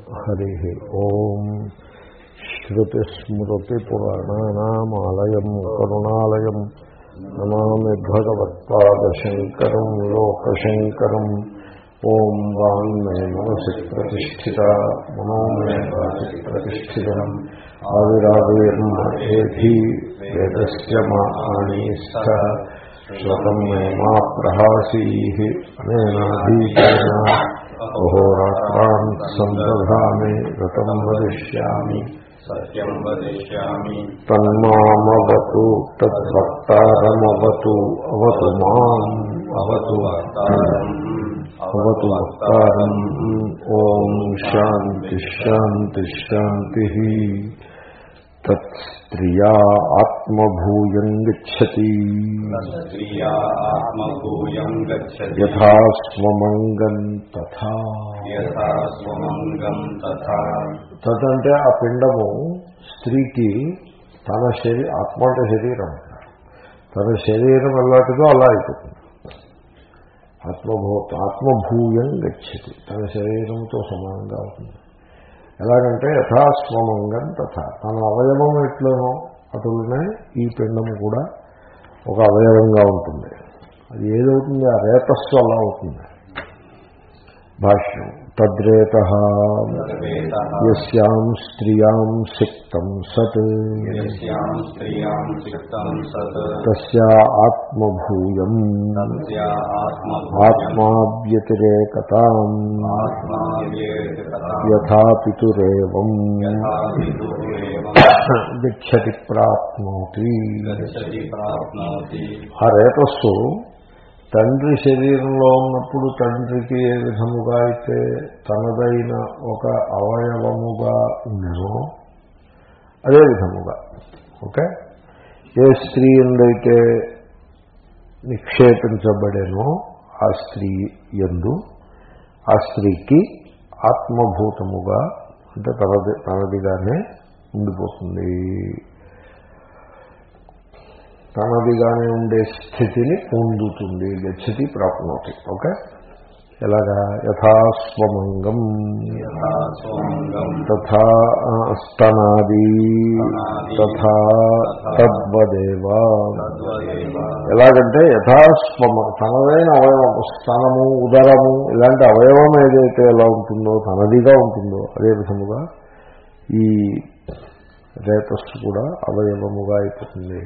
हरि ओम्। श्रुतिस्मृतिपुराणानामालयम्, करुणालयम्। नमामि भगवत्पादशङ्करम्, लोकशङ्करम्। ॐ वाङ्मे मनसि प्रतिष्ठिता। मनोमे मनसि प्रतिष्ठितम्। आविरावेर्म एभि मे मा प्रहासीः। अहोरात्रा सन्दधामि रतम वदिष्यामि। सत्यम वदिष्यामि। तन्मामवतु तद्भक्तारमवतु अवतु माम् अवतु वक्तारम् अवतु वक्तारम्। ॐ शान्तिः शान्तिः। తత్స్త్రియా ఆత్మభూయం గచ్చతి స్త్రియా ఆత్మభూయం గచ్చతి యథా స్వమంగం తదంటే ఆ పిండము స్త్రీకి తన శరీ ఆత్మ అంటే శరీరం తన శరీరం ఎలాంటిదో అలా అయిపోతుంది. ఆత్మభూ ఆత్మభూయం గచ్చతి. తన శరీరంతో సమానంగా అవుతుంది ఎలాగంటే యథాస్వమంగం తథా. తన అవయవం ఎట్లనో అటునే ఈ పిండము కూడా ఒక అవయవంగా ఉంటుంది. అది ఏదవుతుంది? ఆ రేతస్సు అలా అవుతుంది. భాష్యం. తద్రేత యస్యాం స్త్రియాం సిక్తం సత్. తస్యా ఆత్మభూయం. తస్యా ఆత్మభూయం. ఆత్మావ్యతిరేకతాం ఆత్మావ్యేతకథా యథా పితురేవం యథా విదురేవం గచ్చతి ప్రాప్నోతి. గచ్చతి ప్రాప్నోతి. ఆ రేతస్సు తండ్రి శరీరంలో ఉన్నప్పుడు తండ్రికి ఏ విధముగా అయితే తనదైన ఒక అవయవముగా ఉండేమో అదే విధముగా ఓకే? ఏ స్త్రీ ఎందైతే నిక్షేపించబడేనో ఆ స్త్రీ ఎందు ఆ స్త్రీకి ఆత్మభూతముగా అంటే తనది తనదిగానే ఉండిపోతుంది. తనదిగానే ఉండే స్థితిని పొందుతుంది గచ్చతి ప్రాప్నోతి. ఓకే? ఎలాగా? యథాస్వమంగం. యథా స్వమంగం తథా స్తనాది. తథా తద్వదేవ. ఎలాగంటే యథాస్వమ తనదైన అవయవం స్తనము ఉదరము ఇలాంటి అవయవం ఏదైతే ఎలా ఉంటుందో తనదిగా ఉంటుందో అదే విధముగా ఈ రేతస్సు కూడా అవయవముగా అయిపోతుంది.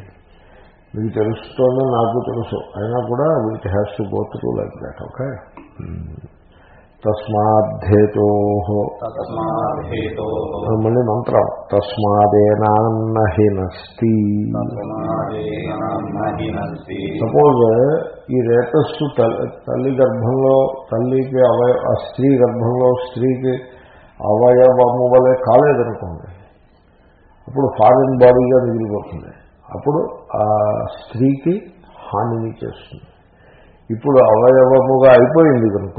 మీకు తెలుస్తోంది నాకు తెలుసు. అయినా కూడా వీటి has to go through like that okay తస్మాద్ధేతో మళ్ళీ మంత్రం. తస్మాదేనాన్నహినస్తి సపోజ్ ఈ రేతస్సు తల్లి గర్భంలో తల్లికి అవయ ఆ స్త్రీ గర్భంలో స్త్రీకి అవయవము వలె కాలేదనుకోండి. అప్పుడు ఫారిన్ బాడీగా మిగిలిపోతుంది. అప్పుడు స్త్రీకి హానిని చేస్తుంది. ఇప్పుడు అవయవముగా అయిపోయింది కనుక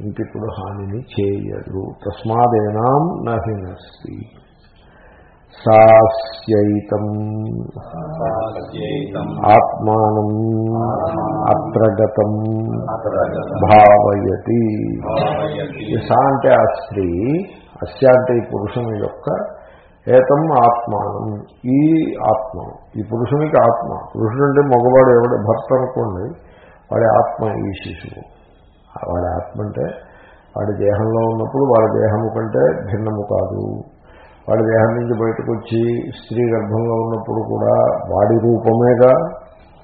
ఇంకిప్పుడు హానిని చేయదు. తస్మాదేనాం నహినస్తి సాస్యైతం. సాస్యైతం. ఆత్మానం అత్రగతం భావయతి. సా అంటే ఆ స్త్రీ అస్య అంటే ఈ పురుషుని యొక్క ఏతం ఆత్మానం. ఈ ఆత్మ ఈ పురుషునికి ఆత్మ. పురుషుడు అంటే మగవాడు ఎవడ? భర్త అనుకోండి. వాడి ఆత్మ ఈ శిశువు. వాడి ఆత్మ అంటే వాడి దేహంలో ఉన్నప్పుడు వాడి దేహము కంటే భిన్నము కాదు. వాడి దేహం నుంచి బయటకు వచ్చి స్త్రీ గర్భంలో ఉన్నప్పుడు కూడా వాడి రూపమేగా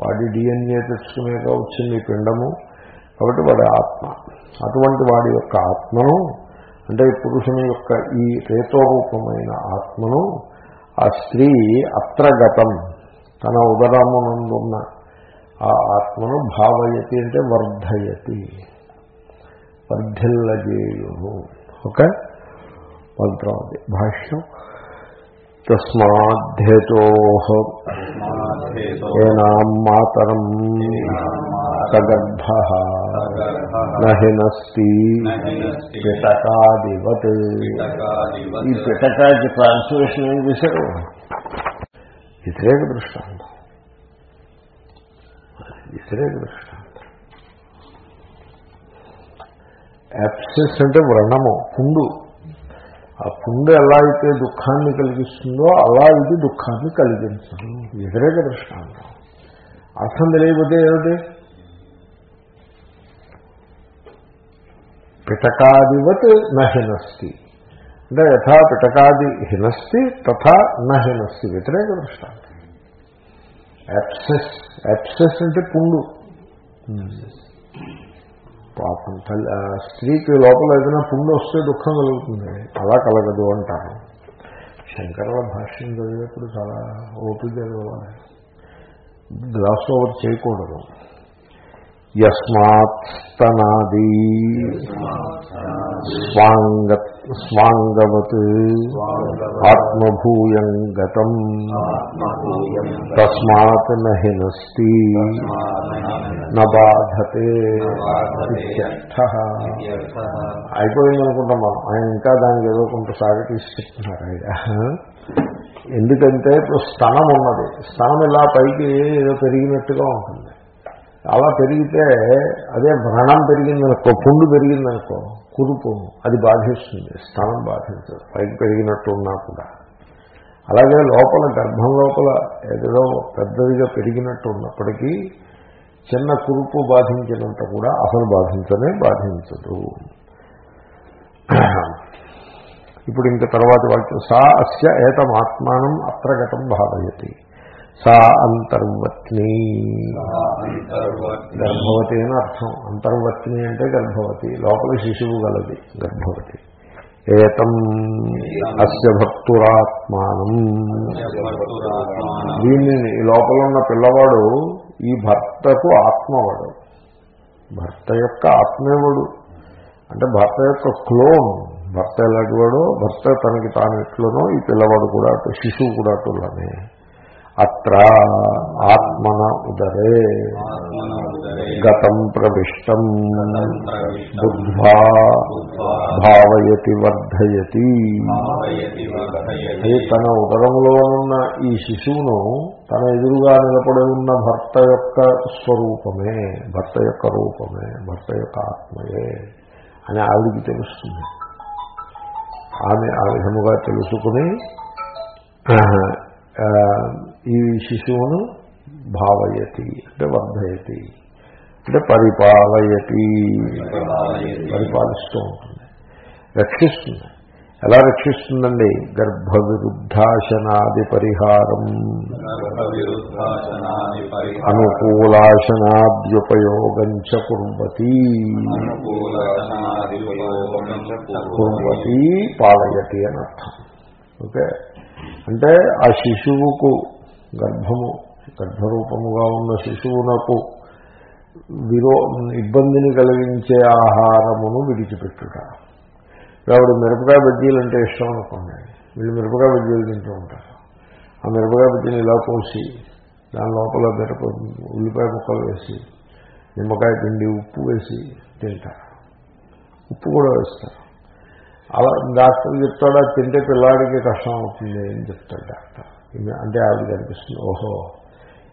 వాడి డిఎన్ఏ తెచ్చుకునేగా వచ్చింది ఈ పిండము. కాబట్టి వాడి ఆత్మ. అటువంటి వాడి యొక్క ఆత్మను అంటే పురుషుని యొక్క ఈ రేతోరూపమైన ఆత్మను ఆ స్త్రీ అత్రగతం తన ఉదరమునందున్న ఆ ఆత్మను భావయతి అంటే వర్ధయతి. వర్ధిల్లజేయు ఓకే? మంత్రం అది. భాష్యం. తస్మాద్ధేతో ఏనాం మాతరం సగర్భ నహినస్తి పిటకాదివత్. ఈ పిటకాకి ట్రాన్స్లేషన్ ఏం చేశారు? వ్యతిరేక దృష్టాంతం. వ్యతిరేక దృష్టాంతం. యాప్సెస్ అంటే వ్రణము పుండు. ఆ పుండు ఎలా అయితే దుఃఖాన్ని కలిగిస్తుందో అలా ఇది దుఃఖాన్ని కలిగించదు. వ్యతిరేక దృష్టాంతం అర్థం తెలియకపోతే ఏమిటి? పిటకాదివత్ నహినస్తి. అంటే యథా పిటకాది హినస్తి తథా నహినస్తి. వ్యతిరేక దృష్టాంతం యాప్సెస్ యాప్సెస్ అంటే పుండు. పాపం తల్లి స్త్రీకి లోపల ఏదైనా పుండు వస్తే దుఃఖం కలుగుతుంది. అలా కలగదు అంటారు. శంకరుల భాష్యం చదివేప్పుడు చాలా ఓపిక చదవాలి గ్లాస్ ఓవర్ చేయకూడదు. యస్మాత్ స్తనాది స్వాంగ స్వాంగవత్. ఆత్మభూయం గతం. తస్మాత్ నహి నస్తి నాధతే అయిపోయిందనుకుంటాం మనం. ఆయన ఇంకా దానికి ఏదో కొంత సాగతీసి చెప్తున్నారు ఆయన. ఎందుకంటే ఇప్పుడు స్థనం ఉన్నది. స్థనం ఇలా పైకి ఏదో పెరిగినట్టుగా ఉంటుంది. అలా పెరిగితే అదే వ్రణం పెరిగిందనుకో పుండు పెరిగిందనుకో కురుపు అది బాధిస్తుంది స్థానం బాధించదు పైకి పెరిగినట్టు ఉన్నా కూడా. అలాగే లోపల గర్భం లోపల ఏదో పెద్దదిగా పెరిగినట్టు ఉన్నప్పటికీ చిన్న కురుపు బాధించినంత కూడా అసలు బాధించనే బాధించదు. ఇప్పుడు ఇంక తర్వాత వాక్యం సా అస్య ఏతమాత్మానం అత్రగతం భావయతి. సా అంతర్వత్ని గర్భవతి అని అర్థం. అంతర్వత్ని అంటే గర్భవతి. లోపల శిశువు గలది గర్భవతి. ఏతం అస్య భక్తురాత్మానం. దీనిని ఈ లోపల ఉన్న పిల్లవాడు ఈ భర్తకు ఆత్మవాడు. భర్త యొక్క ఆత్మేవాడు అంటే భర్త యొక్క క్లోన్. భర్త ఎలాంటి వాడో భర్త తనకి తాను ఎట్లనో ఈ పిల్లవాడు కూడా అటు శిశువు కూడా అటులనే. అత్ర ఆత్మన ఉదరే. గతం ప్రవిష్టం. బుద్ధ్వా భావయతి వర్ధయతి. అది తన ఉదరంలో ఉన్న ఈ శిశువును తన ఎదురుగా నిలబడి ఉన్న భర్త యొక్క స్వరూపమే భర్త యొక్క రూపమే భర్త యొక్క ఆత్మయే అని ఆవిడికి తెలుస్తుంది. ఆమె ఆ విధముగా తెలుసుకుని ఈ శిశువును భావయతి అంటే వర్ధయతి అంటే పరిపాలయతి పరిపాలిస్తూ ఉంటుంది. రక్షిస్తుంది. ఎలా రక్షిస్తుందండి? గర్భ విరుద్ధాశనాది పరిహారం. అనుకూలాశనాద్యుపయోగం చ కుర్వతి కుర్వతి. పాలయతి అని అర్థం ఓకే? అంటే ఆ శిశువుకు గర్భము గర్భరూపముగా ఉన్న శిశువునకు విరో ఇబ్బందిని కలిగించే ఆహారమును విడిచిపెట్టుట. ఆవిడ మిరపకాయ బజ్జీలు అంటే ఇష్టం అనుకోండి. వీళ్ళు మిరపకాయ బజ్జీలు తింటూ ఉంటారు. ఆ మిరపకాయ బజ్జీని ఇలా కోసి దాని లోపల మిరప ఉల్లిపాయ ముక్కలు వేసి నిమ్మకాయ పిండి ఉప్పు వేసి తింటారు. ఉప్పు కూడా వేస్తారు. అలా డాక్టర్ చెప్తాడా తింటే పిల్లాడికి కష్టం అవుతుంది అని చెప్తాడు డాక్టర్. అంటే ఆవిడ కనిపిస్తుంది. ఓహో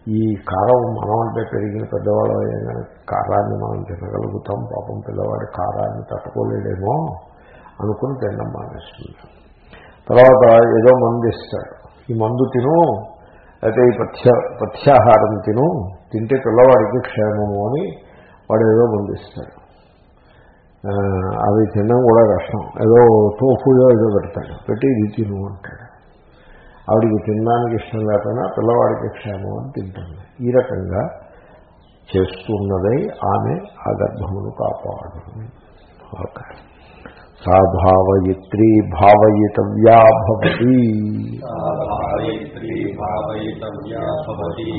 ఈ కారం మనం అంటే పెరిగిన పెద్దవాళ్ళం అయినా కారాన్ని మనం తినగలుగుతాం. పాపం పిల్లవాడి కారాన్ని తట్టుకోలేడేమో అనుకుని తినడం మానేస్తుంది. తర్వాత ఏదో మందు ఇస్తాడు. ఈ మందు తిను అయితే ఈ పథ్య పథ్యాహారం తిను తింటే పిల్లవాడికి క్షేమము అని వాడు ఏదో మందు ఇస్తాడు. అవి తినడం కూడా కష్టం. ఏదో టోఫులో ఏదో పెడతాడు. పెట్టి ఇది తిను అంటాడు. ఆవిడికి తినడానికి ఇష్టం లేకపోయినా పిల్లవాడికి క్షేమం అని తింటుంది. ఈ రకంగా చేస్తున్నదై ఆమె ఆ గర్భమును కాపాడు ఓకే. సా భావయిత్రీ భావయితవ్యా భవతి.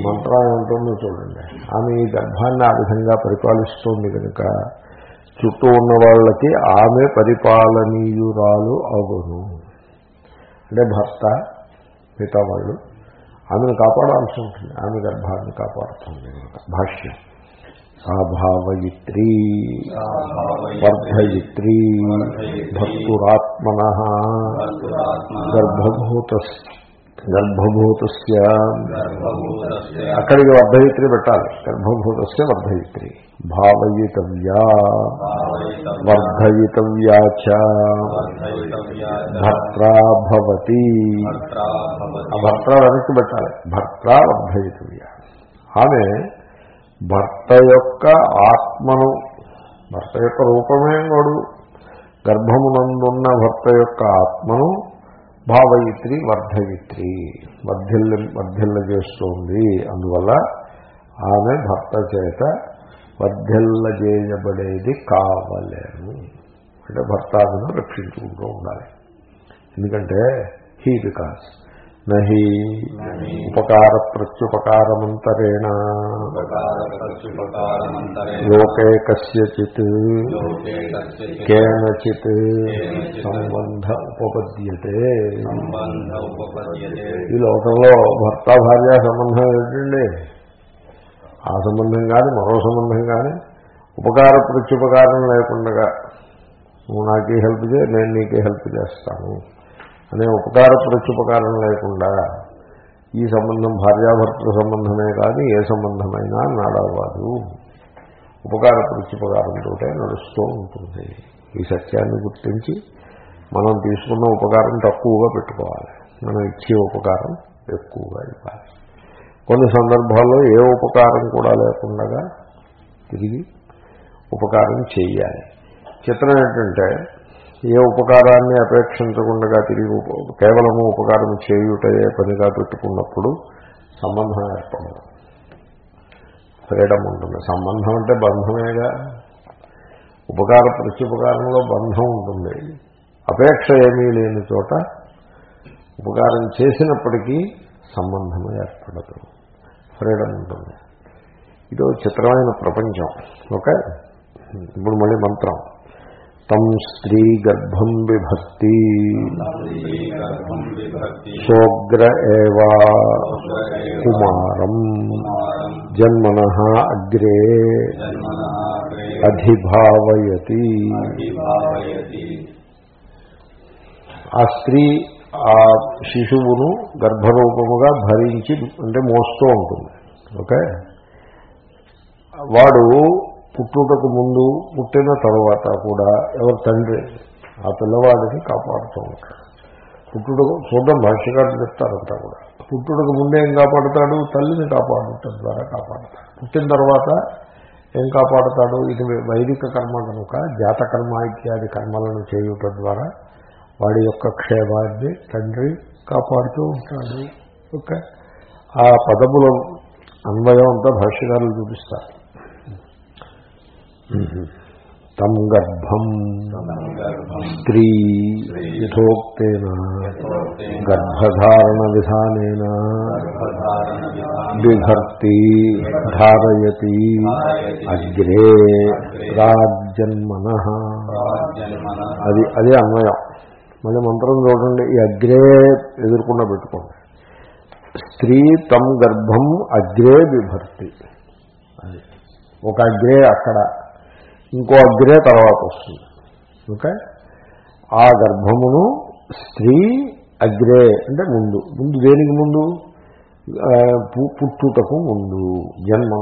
మంత్రం ఏముంటుందో చూడండి. ఆమె ఈ గర్భాన్ని ఆ విధంగా పరిపాలిస్తోంది కనుక చుట్టూ ఉన్న వాళ్ళకి ఆమె పరిపాలనీయురాలు అగును అంటే భర్త మిగతా వాళ్ళు ఆమెను కాపాడాల్సి ఉంటుంది. ఆమె గర్భాన్ని కాపాడుతుంది భాష్యం. సాభావయిత్రీ. వర్ధయిత్రీ. భక్తురాత్మన. గర్భభూత గర్భభూతస్య. అక్కడికి వర్ధయిత్రి పెట్టాలి. గర్భభూతస్య వర్ధయిత్రి. భావయితవ్యా. వర్ధయితవ్యా భర్త్రా భవతి. భర్త వెనక్కి పెట్టాలి. భర్త వర్ధయితవ్య. ఆమె భర్త యొక్క ఆత్మను భర్త యొక్క రూపమే వాడు? గర్భమునందున్న భర్త యొక్క ఆత్మను భావయిత్రి వర్ధయిత్రి. వర్ధిల్ల వర్ధిల్ల చేస్తోంది. అందువల్ల ఆమె భర్త చేత వర్ధిల్ల చేయబడేది కావలేను అంటే భర్త ఆమెను రక్షించుకుంటూ ఉండాలి. ఎందుకంటే హీ బికాస్ నహి ఉపకార ప్రత్యుపకారమంతరేణ లోకే కేనచిత్ సంబంధ ఉపపద్యతే. సంబంధ ఉపపద్యతే. ఈ లోకంలో భర్త భార్య సంబంధం ఏంటండి ఆ సంబంధం కానీ మరో సంబంధం కానీ ఉపకార ప్రత్యుపకారం లేకుండా నువ్వు నాకే హెల్ప్ చేయ నేను నీకే హెల్ప్ చేస్తాను. అనే ఉపకార ప్రత్యుపకారం లేకుండా ఈ సంబంధం భార్యాభర్తల సంబంధమే కానీ ఏ సంబంధమైనా నడవదు. ఉపకార ప్రత్యుపకారంతో నడుస్తూ ఉంటుంది. ఈ సత్యాన్ని గుర్తించి మనం తీసుకున్న ఉపకారం తక్కువగా పెట్టుకోవాలి. మనం ఇచ్చే ఉపకారం ఎక్కువగా ఇవ్వాలి. కొన్ని సందర్భాల్లో ఏ ఉపకారం కూడా లేకుండా తిరిగి ఉపకారం చేయాలి చిత్రం ఏంటంటే ఏ ఉపకారాన్ని అపేక్షించకుండా తిరిగి కేవలము ఉపకారం చేయుటయే పనిగా పెట్టుకున్నప్పుడు సంబంధం ఏర్పడదు. ఫ్రీడమ్ ఉంటుంది. సంబంధం అంటే బంధమేగా. ఉపకార ప్రత్యుపకారంలో బంధం ఉంటుంది. అపేక్ష ఏమీ లేని చోట ఉపకారం చేసినప్పటికీ సంబంధం ఏర్పడదు. ఫ్రీడమ్ ఉంటుంది. ఇది చిత్రమైన ప్రపంచం. ఓకే? ఇప్పుడు మళ్ళీ మంత్రం. తం స్త్రీ గర్భం విభక్తి సోగ్ర ఏవా కుమారం జన్మన అగ్రే అధిభావయతి ఆ స్త్రీ ఆ శిశువును గర్భరూపముగా భరించి అంటే మోస్తూ ఉంటుంది. ఓకే? వాడు పుట్టుటకు ముందు పుట్టిన తరువాత కూడా ఎవరు తండ్రి? ఆ పిల్లవాడిని కాపాడుతూ ఉంటాడు. పుట్టుటకు చూడడం భాష్యకారులు చెప్తారంతా కూడా. పుట్టుటకు ముందే ఏం కాపాడుతాడు? తల్లిని కాపాడటం ద్వారా కాపాడుతాడు. పుట్టిన తర్వాత ఏం కాపాడుతాడు? ఇది వైదిక కర్మ కనుక జాతకర్మ ఇత్యాది కర్మలను చేయుట ద్వారా వాడి యొక్క క్షేమాన్ని తండ్రి కాపాడుతూ ఉంటాడు. ఓకే? ఆ పదముల అన్వయం అంతా భాష్యకారులు చూపిస్తారు. తం గర్భం స్త్రీ యథోక్తేన గర్భధారణ విధానేన బిభర్తి ధారయతి అగ్రే రాజన్మన. అది అదే అన్వయం. మళ్ళీ మంత్రం చూడండి. ఈ అగ్రే ఎదుర్కొన్న పెట్టుకోండి. స్త్రీ తమ్ గర్భం అగ్రే బిభర్తి అది. ఒక అగ్రే అక్కడ. ఇంకో అగ్రే తర్వాత వస్తుంది. ఓకే? ఆ గర్భమును స్త్రీ అగ్రే అంటే ముందు. ముందు దేనికి ముందు? పు- పుట్టుటకు ముందు. జన్మ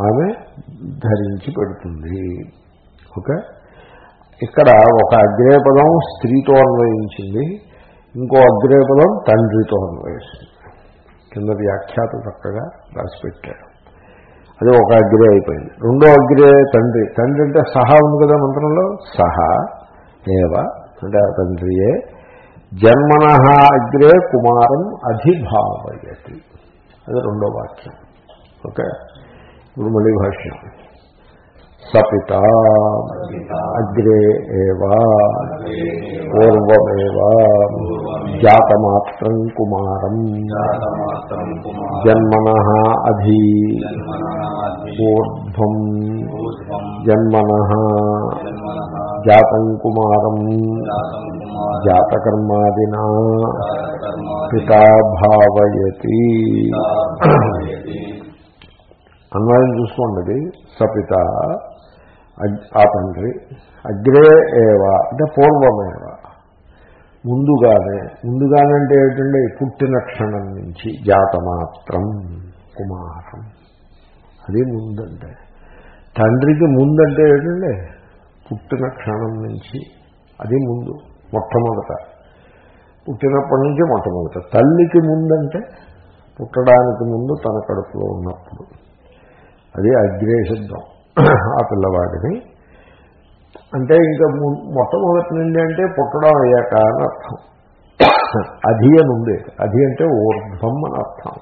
ఆమె ధరించి పెడుతుంది. ఓకే? ఇక్కడ ఒక అగ్రేపదం స్త్రీతో అన్వయించింది. ఇంకో అగ్రేపదం తండ్రితో అన్వయిస్తుంది. కింద వ్యాఖ్యాత చక్కగా రాసిపెట్టాడు అది ఒక అగ్రే అయిపోయింది. రెండో అగ్రే తండ్రి. తండ్రి అంటే సహా ఉంది కదా మంత్రంలో? సహా ఏవ? అంటే ఆ తండ్రియే. జన్మన అగ్రే కుమారం అధిభావయతి. అది రెండో వాక్యం. ఓకే? ఇప్పుడు మళ్ళీ భాష్యం. సపిత అగ్రే పూర్వమేవా జాతమాత్రం కుమారం జన్మన అధి ఊర్ధ్వం జన్మన జాతం కుమారం జాతం కుమారం. జాతకర్మాదినా జాతకర్మ పితా భావయతి. అన్వయం చూసుకోండి. సపిత. ఆ తండ్రి. అగ్రే ఏవా అంటే పూర్వమేవ. ముందుగానే. ముందుగానే అంటే ఏమిటండి పుట్టిన క్షణం నుంచి జాతమాత్రం కుమారం. అది ముందంటే. తండ్రికి ముందంటే ఏంటండి పుట్టిన క్షణం నుంచి అది ముందు మొట్టమొదట. పుట్టినప్పటి నుంచి మొట్టమొదట. తల్లికి ముందంటే పుట్టడానికి ముందు తన కడుపులో ఉన్నప్పుడు. అది అగ్రే శబ్దం ఆ పిల్లవాడిని. అంటే ఇంకా మొట్టమొదటి నుండి అంటే పుట్టడం అయ్యాక అని అర్థం. అధి అని ఉంది. అధి అంటే ఊర్ధ్వం అని అర్థం.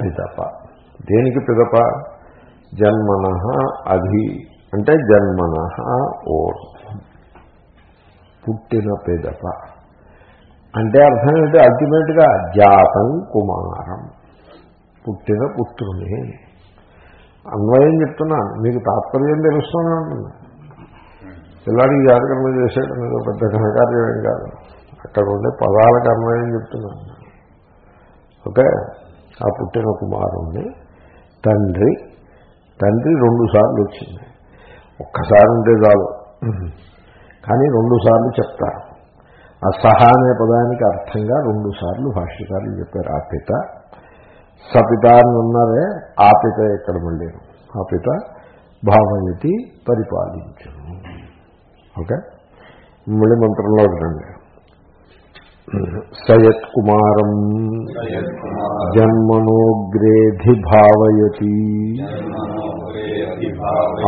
పిదప. దేనికి పిదప? జన్మన అధి. అంటే జన్మన ఊర్ధ్వం. పుట్టిన పిదప. అంటే అర్థం ఏంటి? అల్టిమేట్గా జాతం కుమారం. పుట్టిన పుత్రుని. అన్వయం చెప్తున్నా మీకు తాత్పర్యం తెలుస్తూనే ఉంటుంది పిల్లాడికి జాతకర్మ చేసేయడం ఏదో పెద్ద ఘనకార్యం ఏం కాదు. అక్కడ ఉండే పదాలకు అన్వయం చెప్తున్నాను ఓకే? ఆ పుట్టిన కుమారుణ్ణి తండ్రి తండ్రి రెండు సార్లు వచ్చింది. ఒక్కసారి ఉంటే చాలు. కానీ రెండు సార్లు చెప్తారు ఆ సహా అనే పదానికి అర్థంగా రెండు సార్లు భాష్యకారులు చెప్పారు. ఆ పిత సపిత అని ఉన్నారే ఆ పిత ఎక్కడ మళ్ళీ? ఆ పిత భావయతి పరిపాలించును. ఓకే? మళ్ళీ మంత్రంలో రండి సయత్ కుమారం జన్మనోగ్రేధి భావయతి.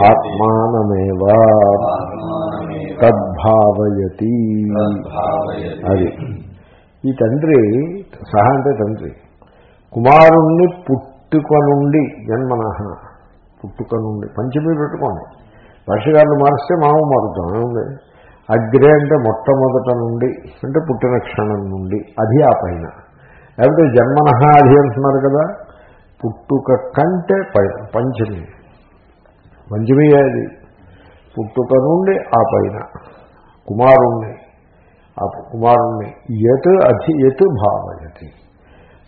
ఆత్మానమేవ తద్భావయతి. అది. ఈ తండ్రి సహా అంటే తండ్రి కుమారుణ్ణి పుట్టుక నుండి జన్మన పుట్టుక నుండి పంచమీ పెట్టుకోండి. భాషగాళ్ళు మారిస్తే మాము మారుతాం ఏముంది? అగ్రే అంటే మొట్టమొదట నుండి అంటే పుట్టిన క్షణం నుండి అది ఆ పైన. లేకపోతే జన్మన అది అంటున్నారు కదా పుట్టుక కంటే పైన పంచమి. పంచమి అది. పుట్టుక నుండి ఆ పైన. కుమారుణ్ణి ఆ కుమారుణ్ణి ఎత్ అధి ఎత్ భావయతి.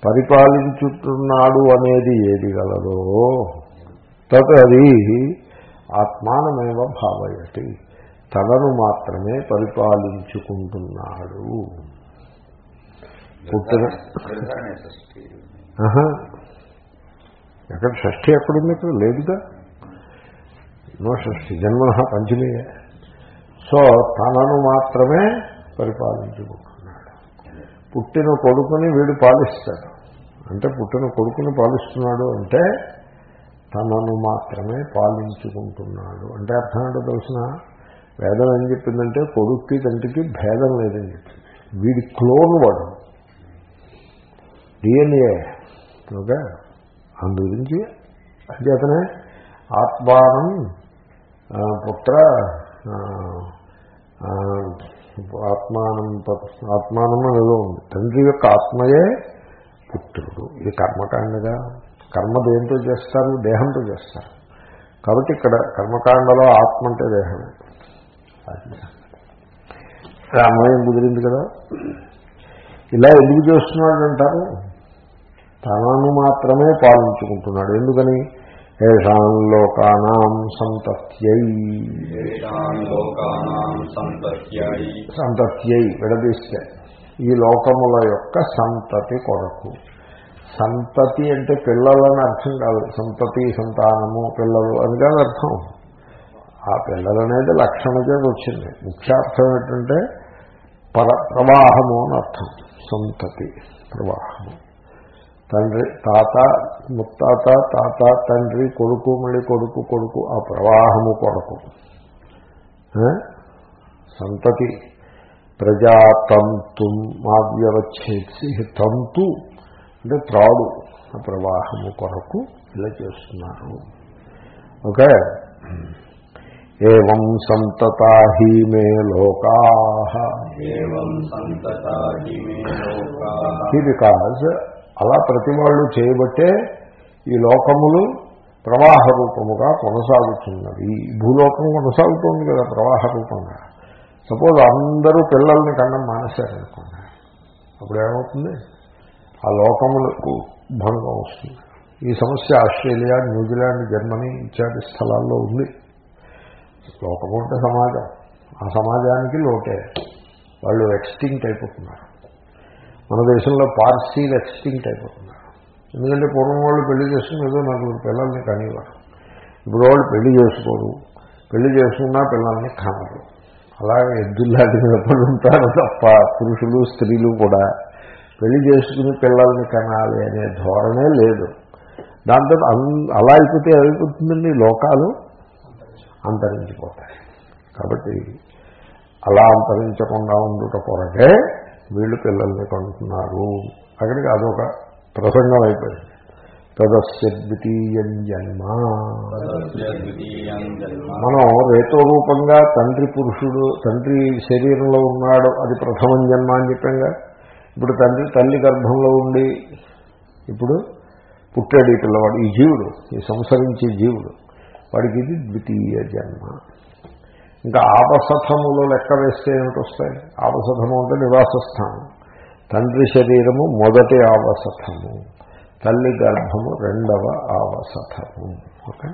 పరిపాలించుతున్నాడు అనేది ఏది గలదో తత్ అది ఆత్మానమేవ భావయతి. తనను మాత్రమే పరిపాలించుకుంటున్నాడు. పుట్టిన. ఎక్కడ షష్ఠి ఎక్కడుంది ఇక్కడ లేదుగా? నో షష్ఠి. జన్మన పంచమీయే. సో తనను మాత్రమే పరిపాలించుకుంటున్నాడు. పుట్టిన కొడుకుని వీడు పాలిస్తాడు. అంటే పుట్టిన కొడుకుని పాలిస్తున్నాడు అంటే తనను మాత్రమే పాలించుకుంటున్నాడు. అంటే అర్థం ఏంటో తెలిసిన? వేదం ఏం చెప్పిందంటే కొడుక్కి తండ్రికి భేదం లేదని చెప్పింది. వీడి క్లోన్ వాడు. DNA okay? అందు గురించి ఆత్మానం పుత్ర ఆత్మానం ప- ఆత్మానం ఏదో ఉంది. తండ్రి యొక్క ఆత్మయే పుత్రుడు. ఇది కర్మకాండగా. కర్మ దేంతో చేస్తారు? దేహంతో చేస్తారు. కాబట్టి ఇక్కడ కర్మకాండలో ఆత్మ అంటే దేహమే. అది కుదిరింది కదా. ఇలా ఎందుకు చేస్తున్నాడు అంటారు తనను మాత్రమే పాలించుకుంటున్నాడు. ఎందుకని? ఏషాం లోకానాం సంతత్యై సంతత్యై విడదీస్తే. ఈ లోకముల యొక్క సంతతి కొరకు. సంతతి అంటే పిల్లలని అర్థం కాదు. సంతతి సంతానము పిల్లలు అని కాదు అర్థం. ఆ పిల్లలు అనేది లక్షణకే వచ్చింది. ముఖ్యార్థం ఏంటంటే పర ప్రవాహము అని అర్థం. సంతతి ప్రవాహము. తండ్రి తాత ముత్తాత తాత తండ్రి కొడుకు మళ్ళీ కొడుకు కొడుకు ఆ ప్రవాహము కొరకు ఆ? సంతతి ప్రజాతంతు మావ్యవచ్చేసి తంతు అంటే త్రాడు ఆ ప్రవాహము కొరకు ఇలా చేస్తున్నారు ఓకే ఏం సంతతా he may Lokah evam సంతతాహి May లోకాః because అలా ప్రతి వాళ్ళు చేయబట్టే ఈ లోకములు ప్రవాహ రూపముగా కొనసాగుతున్నవి. ఈ భూలోకం కొనసాగుతుంది కదా ప్రవాహ రూపంగా. సపోజ్ అందరూ పిల్లల్ని కన్నా మానేశారనుకోండి అప్పుడు ఏమవుతుంది ఆ లోకములకు భంగం వస్తుంది. ఈ సమస్య ఆస్ట్రేలియా న్యూజిలాండ్ జర్మనీ ఇత్యాది స్థలాల్లో ఉంది. లోకము అంటే సమాజం. ఆ సమాజానికి లోటే. వాళ్ళు ఎక్స్టింక్ట్ అయిపోతున్నారు. మన దేశంలో పార్సీలు ఎక్స్టింక్ట్ అయిపోతున్నారు ఎందుకంటే పూర్వం వాళ్ళు పెళ్ళి చేసుకుని ఏదో నలుగురు పిల్లల్ని కనేవారు ఇప్పుడు వాళ్ళు పెళ్ళి చేసుకోరు. పెళ్ళి చేసుకున్నా పిల్లల్ని కనరు. అలాగే ఎద్దుల్లాంటి నిలబడి ఉంటారు తప్ప పురుషులు స్త్రీలు కూడా పెళ్ళి చేసుకుని పిల్లల్ని కనాలి అనే ధోరణే లేదు. దాంతో అలా అయిపోతే అయిపోతుందండి లోకాలు అంతరించిపోతాయి. కాబట్టి అలా అంతరించకుండా ఉండుట కొరకే వీళ్ళు పిల్లల్ని కొంటున్నారు అక్కడికి అదొక ప్రసంగం అయిపోయింది. తదస్య ద్వితీయం జన్మ. మనం రేతో రూపంగా తండ్రి పురుషుడు తండ్రి శరీరంలో ఉన్నాడు అది ప్రథమం జన్మ అని చెప్పాంగా. ఇప్పుడు తండ్రి తల్లి గర్భంలో ఉండి ఇప్పుడు పుట్టాడు ఈ పిల్లవాడు ఈ జీవుడు ఈ సంసరించే జీవుడు వాడికి ఇది ద్వితీయ జన్మ. ఇంకా ఆపసథములు లెక్క వేస్తే ఏమిటి వస్తాయి ఆపసథము అంటే నివాస స్థానం తండ్రి శరీరము మొదటి ఆవసథము తల్లి గర్భము రెండవ ఆవసథము ఓకే?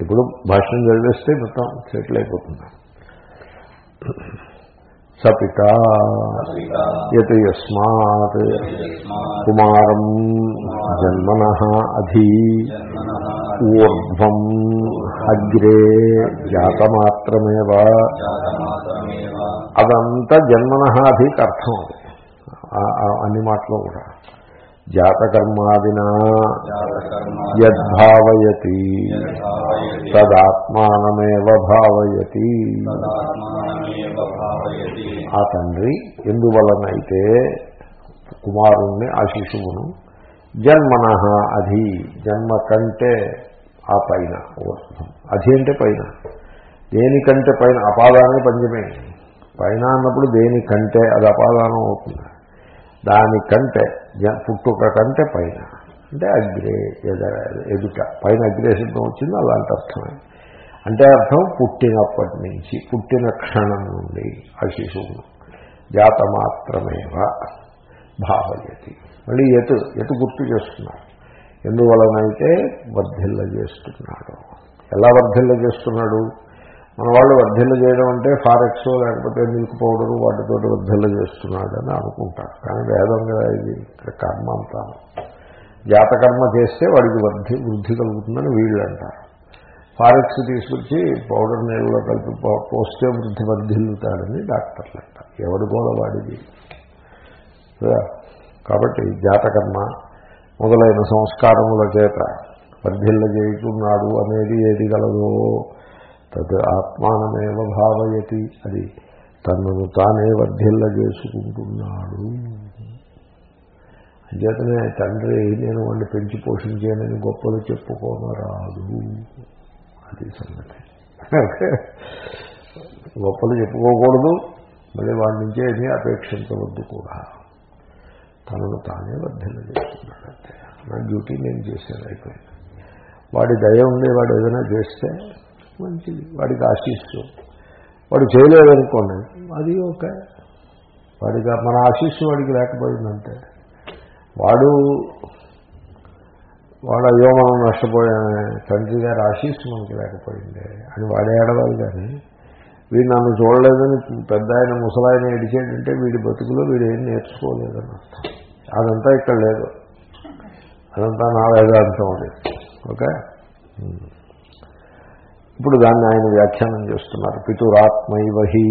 ఇప్పుడు భాష్యం చదివేస్తే మొత్తం సెటిల్ అయిపోతుంది సపిత పితా యస్మాత్ కుమారం జన్మన అధి ఊర్ధ్వం అగ్రే జాతమాత్రమేవ. అదంతా జన్మన అధికి అర్థం అది అన్ని మాటలు కూడా. జాతకర్మాదినా జాతకర్మ యద్భావయతి. తదాత్మానమేవ భావయతి. ఆ తండ్రి ఎందువలనైతే కుమారుణ్ణి ఆ శిశువును జన్మన అధి జన్మ కంటే ఆ పైన అధి అంటే పైన. దేనికంటే పైన అపాదానే పంచమే. పైన అన్నప్పుడు దేనికంటే అది అపాదానం అవుతుంది. దానికంటే జ- పుట్టుక కంటే పైన. అంటే అగ్రే ఎద- ఎదుట. పైన అగ్రే సిద్ధం వచ్చింది అలాంటి అర్థమే. అంటే అర్థం పుట్టినప్పటి నుంచి పుట్టిన క్షణం నుండి ఆ శిశువును జాతమాత్రమేవ భావయతి. మళ్ళీ ఎటు ఎటు గుర్తు చేస్తున్నారు. ఎందువలనైతే వర్ధిల్ల చేస్తున్నాడు ఎలా వర్ధిల్ల చేస్తున్నాడు మన వాళ్ళు వర్ధిల్ల చేయడం అంటే ఫారెక్స్ లేకపోతే మిల్క్ పౌడరు వాటితో వర్ధిల్ల చేస్తున్నాడు అని అనుకుంటారు. కానీ వేదం కదా ఇది కర్మ అంతా. జాతకర్మ చేస్తే వాడికి వృద్ధి వృద్ధి కలుగుతుందని వీళ్ళు అంటారు ఫారెక్స్ తీసుకొచ్చి పౌడర్ నీళ్ళలో కలిపి పోస్తే వృద్ధి వర్ధిల్లుతాడని డాక్టర్లు అంటారు. ఎవడి గోల వాడిది. కాబట్టి జాతకర్మ మొదలైన సంస్కారముల చేత వర్ధిల్ల చేయుతున్నాడు అనేది ఏది గలదో తద్ ఆత్మానమేవ భావయతి. అది తనను తానే వర్ధిల్ల చేసుకుంటున్నాడు అంచేతనే తండ్రి నేను వాడిని పెంచి పోషించానని గొప్పలు చెప్పుకోనరాదు. అది సంగతి. గొప్పలు చెప్పుకోకూడదు మళ్ళీ వాడి నుంచే ఏమీ అపేక్షించవద్దు కూడా. తనను తానే వర్ధన చేసుకున్నాడు అంతే. నా డ్యూటీ నేను చేశాను అయిపోయింది. వాడి దయ ఉండి వాడు ఏదైనా చేస్తే మంచిది. వాడికి ఆశిస్తూ వాడు చేయలేదనుకోండి. అది ఓకే వాడికి మన ఆశిస్తూ వాడికి లేకపోయిందంటే వాడు వాడు అయ్యో మనం నష్టపోయామే తండ్రి గారు ఆశీస్సు మనకి లేకపోయింది అని వాడే ఏడవాలి కానీ వీడు నన్ను చూడలేదని పెద్ద ఆయన ముసలాయన ఏడిచేటంటే వీడి బతుకులో వీడు ఏం నేర్చుకోలేదని అర్థం. అదంతా ఇక్కడ లేదు. అదంతా నా వేదాంతం అది. ఓకే. ఇప్పుడు దాన్ని ఆయన వ్యాఖ్యానం చేస్తున్నారు. పితురాత్మైవ హి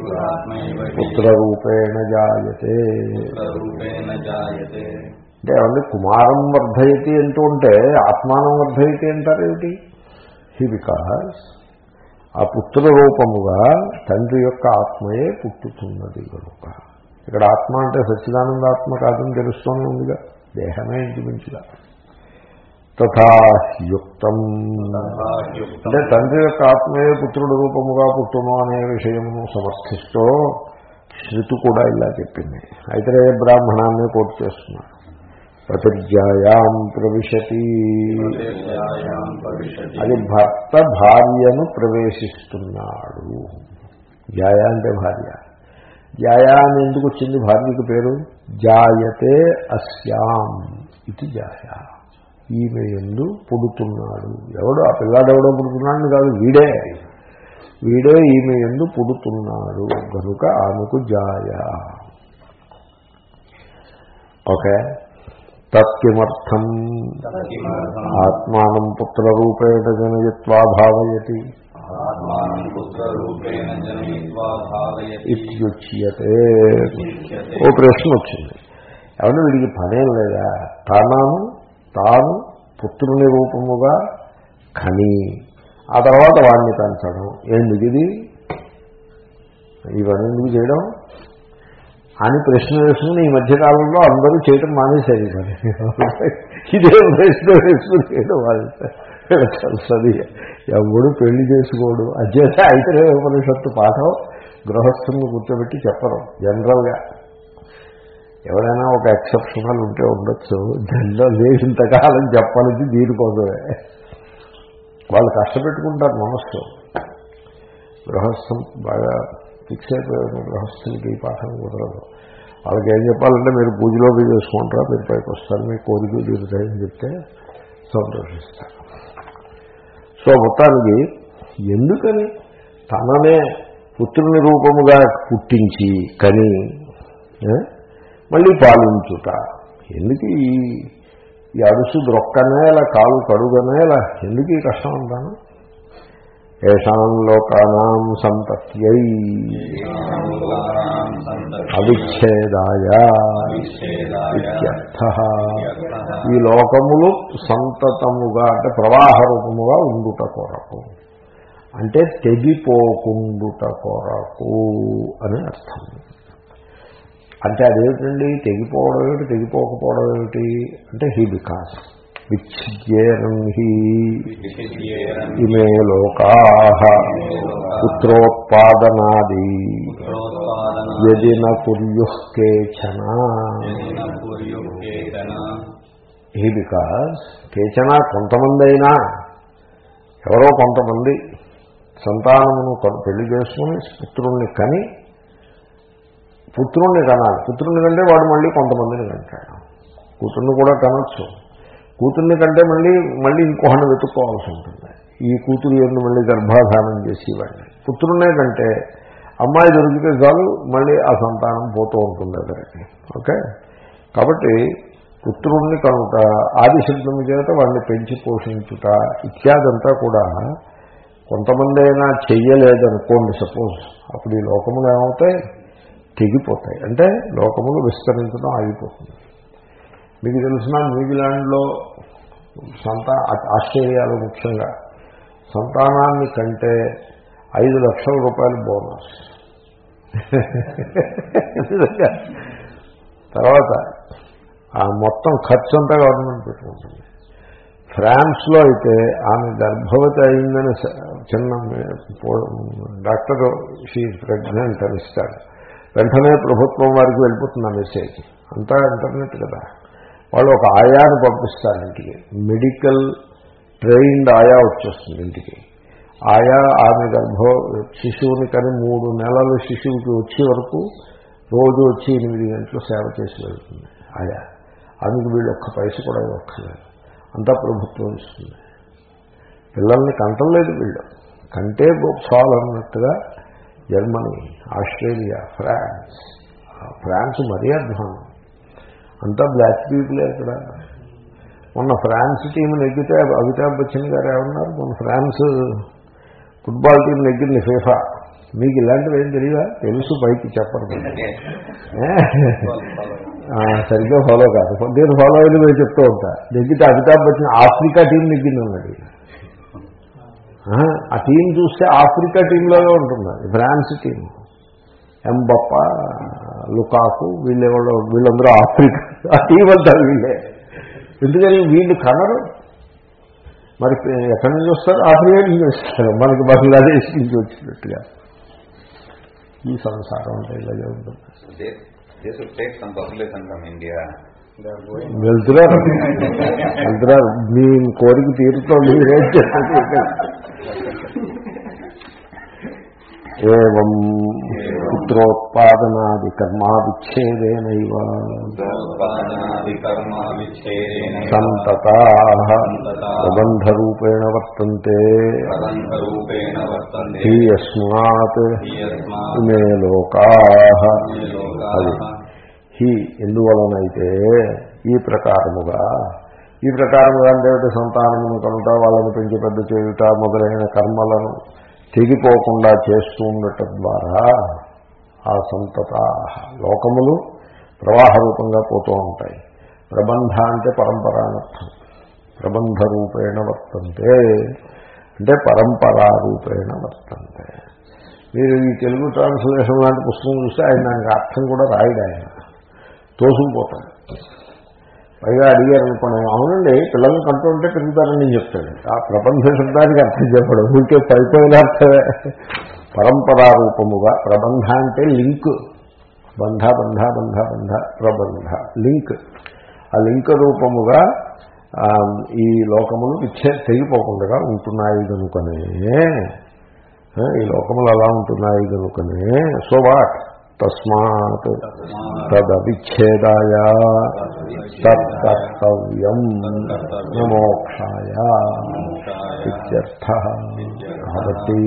పురాత్మైవ హి పుత్రరూపేణ జాయతే. అంటే ఏమంటే కుమారం వర్ధయతి అంటూ ఉంటే ఆత్మానం వర్ధయతి అంటారు ఏమిటి? హీ బికాస్ ఆ పుత్ర రూపముగా తండ్రి యొక్క ఆత్మయే పుట్టుతున్నది కనుక. ఇక్కడ ఆత్మ అంటే సచ్చిదానంద ఆత్మ కాదని తెలుస్తూనే ఉందిగా. దేహమే ఇంచుమించుగా. తథాయుక్తం అంటే తండ్రి యొక్క ఆత్మయే పుత్రుడు రూపముగా పుట్టును అనే విషయమును సమర్థిస్తూ శృతి కూడా ఇలా చెప్పింది. అయితే బ్రాహ్మణాన్ని కోట్ చేస్తున్నారు ప్రతిజ్ఞాయాం ప్రవిశతి. అది భర్త భార్యను ప్రవేశిస్తున్నాడు. జాయ అంటే భార్య. జాయ అని ఎందుకు వచ్చింది? భార్యకి పేరు? జాయతే అస్యాం. ఇది జాయ. ఈమె ఎందు పుడుతున్నాడు. ఎవడు? ఆ పిల్లాడెవడో పుడుతున్నాడు కాదు వీడే. వీడే ఈమె ఎందు పుడుతున్నాడు. కనుక ఆమెకు జాయ. ఓకే? తత్కిమర్థం. ఆత్మానం పుత్రరూపేణ జనయత్వా భావయతి. ఇత్యుచ్యతే. ఓ ప్రశ్న వచ్చింది. ఎవరు వీడికి పనేం లేదా? తాను తాను పుత్రుని రూపముగా కని ఆ తర్వాత వాడిని పెంచడం. ఎందుకు ఇది? ఇవన్నీ ఎందుకు చేయడం? అని ప్రశ్న వేసుకుని ఈ మధ్యకాలంలో అందరూ చేయటం మానేశారు ఇదే ప్రశ్న వేసుకుని చేయడం వాళ్ళు తెలుసది. ఎవడు పెళ్ళి చేసుకోడు. అధ్యక్ష అయితే ఉపనిషత్తు పాఠం. గృహస్థుని కూర్చోబెట్టి చెప్పరు. జనరల్గా. ఎవరైనా ఒక ఎక్సెప్షనల్ ఉంటే ఉండొచ్చు. దానిలో లేదు ఇంతకాలం చెప్పాలని దీనికోసమే వాళ్ళు కష్టపెట్టుకుంటారు మనస్సు. గృహస్థం బాగా ఫిక్స్ అయిపోయారు గృహస్థులకి ఈ పాఠం కుదరదు. వాళ్ళకి ఏం చెప్పాలంటే మీరు పూజలో చేసుకుంటారా మీరు పైకి వస్తారు మీ కోరికలు తీరుతాయని చెప్తే సంతోషిస్తారు. సో మొత్తానికి ఎందుకని తననే పుత్రుని రూపముగా పుట్టించి కని మళ్ళీ పాలించుట. ఎందుకు ఈ ఈ అడుసు ద్రొక్కనేల కాలు కడుగనేల ఎందుకు ఈ కష్టం అంటాను? ఏషాం లోకానాం సంతత్యై. అవిచ్ఛేదాయ ఇత్యర్థ. ఈ లోకములు సంతతముగా అంటే ప్రవాహ రూపముగా ఉండుట కొరకు. అంటే తెగిపోకుండుట కొరకు అని అర్థం. అంటే అదేమిటండి? తెగిపోవడం ఏమిటి? తెగిపోకపోవడం ఏమిటి? అంటే హీ బికాస్. విచ్ఛిద్యేరం హీ ఇమే లోకా. పుత్రోత్పాదనాది. యదిన కుర్యు కేచన. He because. కేచన కొంతమంది అయినా ఎవరో కొంతమంది. సంతానమును పెళ్ళి చేసుకుని పుత్రుణ్ణి కని పుత్రుణ్ణి కనాలి. పుత్రుని కంటే వాడు మళ్ళీ కొంతమందిని కంటాడు. కూతుర్ని కూడా కనొచ్చు. కూతుర్ని కంటే మళ్ళీ మళ్ళీ ఇంకొకరిని వెతుక్కోవాల్సి ఉంటుంది. ఈ కూతురు ఎందు మళ్ళీ గర్భాధానం చేసి వాడిని పుత్రునే కంటే అమ్మాయి దొరికితే చాలు మళ్ళీ ఆ సంతానం పోతూ ఉంటుంది అతనికి ఓకే? కాబట్టి పుత్రుణ్ణి కనుక ఆదిశబ్దం చేత వాడిని పెంచి పోషించుట ఇత్యాదంతా కూడా కొంతమంది అయినా చెయ్యలేదనుకోండి సపోజ్. అప్పుడు ఈ లోకములు ఏమవుతాయి? తెగిపోతాయి. అంటే లోకములు విస్తరించడం ఆగిపోతుంది. మీకు తెలిసిన న్యూజిలాండ్లో సంతా ఆస్ట్రేలియాలో ముఖ్యంగా సంతానాన్ని కంటే ఐదు లక్షల రూపాయలు బోనస్. తర్వాత ఆ మొత్తం ఖర్చు అంతా గవర్నమెంట్ పెట్టుకుంటుంది. ఫ్రాన్స్లో అయితే ఆమె గర్భవతి అయిందని చిన్న డాక్టర్ షీ ప్రెగ్నెంట్ అని ఇస్తాడు వెంటనే ప్రభుత్వం వారికి వెళ్ళిపోతుంది ఆ మెసేజ్. అంతా ఇంటర్నెట్ కదా. వాళ్ళు ఒక ఆయాను పంపిస్తారు ఇంటికి. మెడికల్ ట్రైన్డ్ ఆయా వచ్చేస్తుంది ఇంటికి. ఆయా ఆమె గర్భ శిశువుని కానీ మూడు నెలల శిశువుకి వచ్చే వరకు రోజు వచ్చి ఎనిమిది గంటలు సేవ చేసి వెళ్తుంది ఆయా. ఆమెకు వీళ్ళు ఒక్క పైస కూడా ఇవ్వక్కర్లేదు. అంతా ప్రభుత్వం ఇస్తుంది. పిల్లల్ని కంటలేదు వీళ్ళు. కంటే చాలు అన్నట్టుగా జర్మనీ ఆస్ట్రేలియా ఫ్రాన్స్. ఫ్రాన్స్ మరీ అధ్వానం అంతా బ్లాక్ పీపులే అక్కడ మొన్న ఫ్రాన్స్ టీం నెగ్గితే అమితాబ్ బచ్చన్ గారు ఏమన్నారు? మొన్న ఫ్రాన్స్ ఫుట్బాల్ టీం నెగ్గింది ఫీఫా. మీకు ఇలాంటివి ఏం తెలియదా తెలుసు పైకి చెప్పరు. సరిగ్గా ఫాలో కాదు. నేను ఫాలో అయింది మీరు చెప్తూ ఉంటా. నెగ్గితే అమితాబ్ బచ్చన్ ఆఫ్రికా టీం నెగ్గింది అన్నాడు ఆ, టీం చూస్తే ఆఫ్రికా టీంలోనే ఉంటుంది. France team. ఎంబప్ప లుకాకు వీళ్ళెవరో వీళ్ళందరూ ఆఫ్రికా. ఆ టీం అంతా వీళ్ళే. ఎందుకని వీళ్ళు కనరు? మరి ఎక్కడి నుంచి వస్తారు? ఆఫ్రికా నుంచి వస్తారు. మనకి బంగ్లాదేశ్ నుంచి వచ్చినట్టుగా. ఈ సంసారం అంటే ఇలాగే ఉంటుంది. వెళ్తున్నారు. వెళ్తున్నారు. మీ కోరిక తీరుతోంది మీరేం చేస్తారు? ఏం పుత్రోత్పాదనాది కర్మావిచ్ఛేదేనైవ. సంతతా ప్రబంధరూపేణ వర్తంతే. ఇమే లోకా అది హి ఎందువలనైతే ఈ ప్రకారముగా ఈ ప్రకారముగా అంటే సంతానమును కనుక వాళ్ళని పెంచి పెద్ద చేయుట మొదలైన కర్మలను తెగిపోకుండా చేస్తూ ఉండటం ద్వారా ఆ సంతత లోకములు ప్రవాహ రూపంగా పోతూ ఉంటాయి. ప్రబంధ అంటే పరంపరానర్థం ప్రబంధ రూపేణ వర్తంతే. అంటే పరంపరా రూపేణ వర్తంతే. మీరు ఈ తెలుగు ట్రాన్స్లేషన్ లాంటి పుస్తకం చూస్తే ఆయన దానికి అర్థం కూడా రాయడు ఆయన తోసుకుపోతాడు పైగా అడిగారు అనుకోండి అవునండి పిల్లల్ని కంటూ ఉంటే పెరుగుతారని నేను చెప్తాడు ఆ ప్రబంధ శబ్దానికి అర్థం చెప్పడు ఊరికే పైపోయిన అర్థమే పరంపరా రూపముగా ప్రబంధ అంటే లింక్. బంధ బంధ బంధ బంధ ప్రబంధ లింక్. ఆ లింక్ రూపముగా ఈ లోకములు విచ్చే తెగిపోకుండా ఉంటున్నాయి కనుకనే ఈ లోకములు అలా ఉంటున్నాయి కనుకనే సో వాట్? తస్మాత్ తదవిచ్ఛేదాయ తత్కర్తవ్యం మోక్షాయ ఇత్యర్థ. కాబట్టి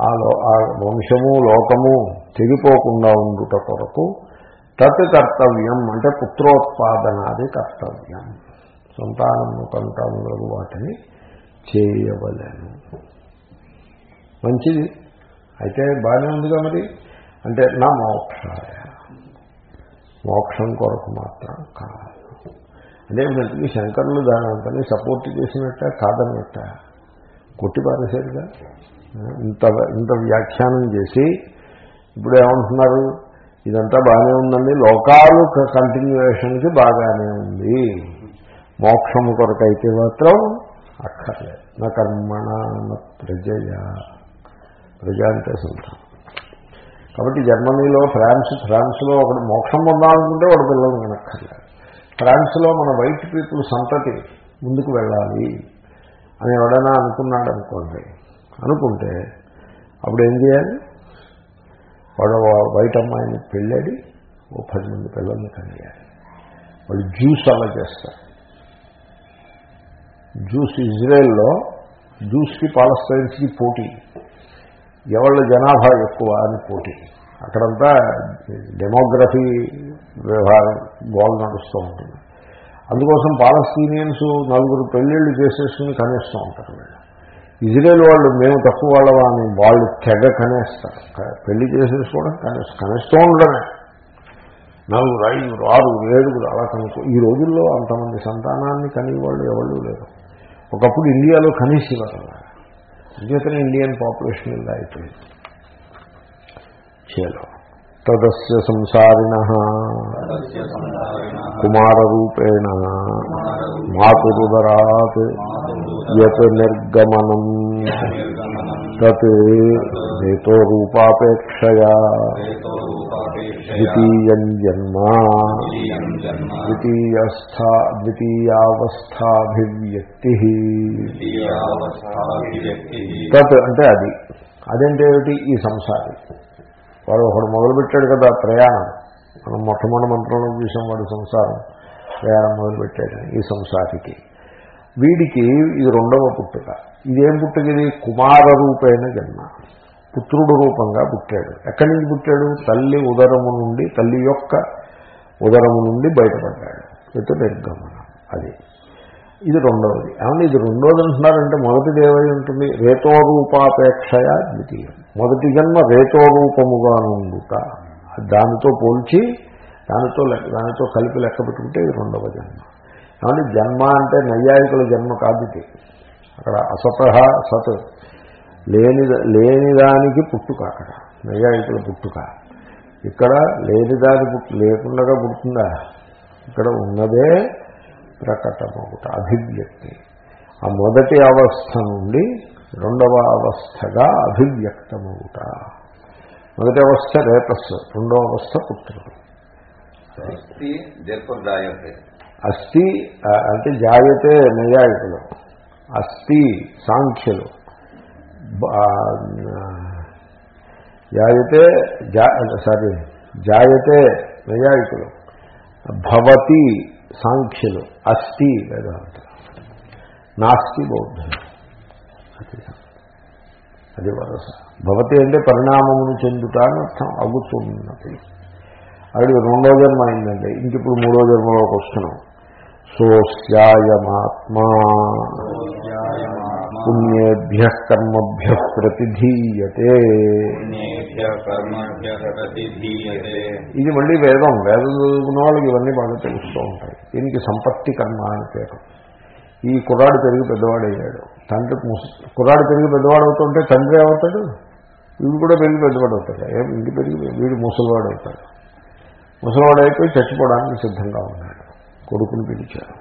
ఆ ఆ వంశము లోకము తెగిపోకుండా ఉండుట కొరకు తత్ కర్తవ్యం అంటే పుత్రోత్పాదనాది కర్తవ్యం. సంతానము కంటములకు వాటిని చేయవలను. మంచిది. అయితే బాగానే ఉందిగా మరి? అంటే నా మోక్షాయ. మోక్షం కొరకు మాత్రం కాదు. అంటే మటుకి శంకరులు దాని అంతని సపోర్ట్ చేసినట్ట కాదన్నట్ట? కొట్టి పారేశారుగా? ఇంత ఇంత వ్యాఖ్యానం చేసి ఇప్పుడు ఏమంటున్నారు? ఇదంతా బాగానే ఉందండి. లోకాలు కంటిన్యూషన్కి బాగానే ఉంది. మోక్షము కొరకైతే మాత్రం అక్కర్లేదు. నా కర్మణ ప్రజయ. ప్రజ అంటే సంతానం కాబట్టి జర్మనీలో ఫ్రాన్స్ ఫ్రాన్స్లో ఒకడు మోక్షం పొందాలనుకుంటే వాడు పిల్లలు వినక్కర్లేదు ఫ్రాన్స్లో మన వైట్ పీపుల్ సంతతి ముందుకు వెళ్ళాలి అని ఎవడైనా అనుకున్నాడు అనుకోండి. అనుకుంటే అప్పుడు ఏం చేయాలి? వాడు వైట్ అమ్మాయిని పెళ్ళాడి ఓ పది మంది పిల్లల్ని కనియాలి. వాళ్ళు జ్యూస్ అలా చేస్తారు. జ్యూస్ ఇజ్రాయెల్లో జ్యూస్కి పాలస్తైన్స్కి పోటీ. ఎవళ్ళ జనాభా ఎక్కువ అని పోటీ. అక్కడంతా డెమోగ్రఫీ వ్యవహారం గోల్ నడుస్తూ ఉంటుంది. అందుకోసం పాలస్తీనియన్స్ నలుగురు పెళ్ళిళ్ళు చేసేసుకుని కనేస్తూ ఉంటారు వీళ్ళు. ఇజ్రాయెల్ వాళ్ళు మేము తక్కువ వాళ్ళవా అని వాళ్ళు తెగ కనేస్తారు. పెళ్ళి చేసేసుకోవడం కనేస్తారు కనేస్తూ ఉండడమే. నలుగురు ఐదుగురు ఆరుగురు ఏడుగురు అలా కనుక్కో ఈ రోజుల్లో అంతమంది సంతానాన్ని కనేవాళ్ళు ఎవరు లేరు. ఒకప్పుడు ఇండియాలో కనీసేవారు అలా అంచేతనే ఇండియన్ పాపులేషన్ ఇలా అయిపోయింది. చేలో. తదస్య సంసారిణ. కుమారరూపేణ. మాతురుదరాత్ యత్ నిర్గమనం. తత్ హేతో రూపాపేక్షయా ద్వితీయం జన్మ ద్వితీయస్థ ద్వితీయావస్థాభివ్యక్తి తత్ అంటే అది. అదేంటే ఏమిటి? ఈ సంసారి. వాడు ఒకడు మొదలుపెట్టాడు కదా ప్రయాణం. మనం మొట్టమొదటి మంత్రంలో చూసాం వాడు సంసారం. ప్రయాణం మొదలుపెట్టాడు ఈ సంసారికి. వీడికి ఇది రెండవ పుట్టుక. ఇదేం పుట్టుక కుమార రూపైన జన్మ. పుత్రుడు రూపంగా పుట్టాడు. ఎక్కడి నుంచి పుట్టాడు? తల్లి ఉదరము నుండి తల్లి యొక్క ఉదరము నుండి బయటపడ్డాడు. ఎటు నిర్గమనం అది. ఇది రెండవది. ఏమన్నా ఇది రెండవది అంటున్నారంటే మొదటిది ఏమై ఉంటుంది? రేతోరూపాపేక్షయ ద్వితీయం. మొదటి జన్మ రేతోరూపముగా నుండుట. దానితో పోల్చి దానితో లెక్క దానితో కలిపి లెక్క పెట్టుకుంటే ఇది రెండవ జన్మ. కాబట్టి జన్మ అంటే నైయాయికుల జన్మ కాదు అక్కడ అసత సత్ లేని లేనిదానికి పుట్టుక అక్కడ. నైయాయికుల పుట్టుక. ఇక్కడ లేనిదాని పుట్టు లేకుండా పుడుతుందా? ఇక్కడ ఉన్నదే ప్రకటమవుట అభివ్యక్తి. ఆ మొదటి అవస్థ నుండి రెండవ అవస్థగా అభివ్యక్తమవుట. మొదటి అవస్థ రేపస్ రెండవ అవస్థ పుట్టుక అస్థి అంటే జాయతే నైయాయికులు అస్థి సాంఖ్యులు. జాయతే జా సారీ జాయతే నైయాయికులు. భవతి సాంఖ్యులు. అస్థి వేదాంత. నాస్తి బౌద్ధులు. అది అది వరస. భవతి అంటే పరిణామమును చెందుట అని అర్థం అగుతున్నది అది రెండో జన్మ అయిందండి. ఇంక ఇప్పుడు మూడో జన్మలోకి వస్తున్నాం. సోస్యాయమాత్మా పుణ్యేభ్య కర్మభ్య ప్రతిధీయతే ఇది మళ్ళీ వేదం. వేదం చదువుకున్న వాళ్ళకి ఇవన్నీ బాగా తెలుస్తూ ఉంటాయి. దీనికి సంపత్తి కర్మ అని పేరు. ఈ కుర్రాడు పెరిగి పెద్దవాడయ్యాడు. తండ్రి కుర్రాడు పెరిగి పెద్దవాడు అవుతుంటే తండ్రి ఏమవుతాడు? వీడు కూడా పెరిగి పెద్దవాడు అవుతాడు ఏం? ఇంటి పెరిగి వీడు ముసలివాడు అవుతాడు ముసలివాడు అయిపోయి చచ్చిపోవడానికి సిద్ధంగా ఉన్నాడు. కొడుకుని పిలిచాడు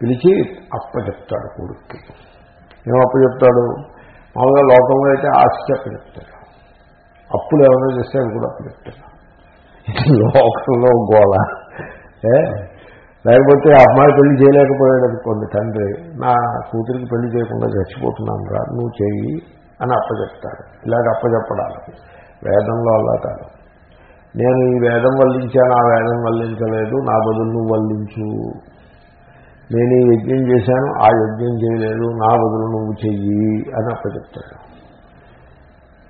పిలిచి అప్ప చెప్తాడు కొడుక్కి. ఏం అప్ప చెప్తాడు? మామూలుగా లోకంలో అయితే ఆస్తి అప్పచెప్తాడు అప్పులు ఏమైనా చేస్తే అవి కూడా అప్పచెప్తాడు లోకంలో గోళ ఏ? లేకపోతే అమ్మాయి పెళ్ళి చేయలేకపోయాడు అనుకోండి తండ్రి. నా కూతురికి పెళ్ళి చేయకుండా చచ్చిపోతున్నాను రా నువ్వు చెయ్యి అని అప్పచెప్తాడు ఇలాగ అప్పచెప్పడాలి వేదంలో అలా కాదు. నేను ఈ వేదం వల్లించాను ఆ వేదం వల్లించలేదు నా బదులు నువ్వు వల్లించు. నేను ఈ యజ్ఞం చేశాను ఆ యజ్ఞం చేయలేదు నా బదులు నువ్వు చెయ్యి అని అప్పచెప్తాడు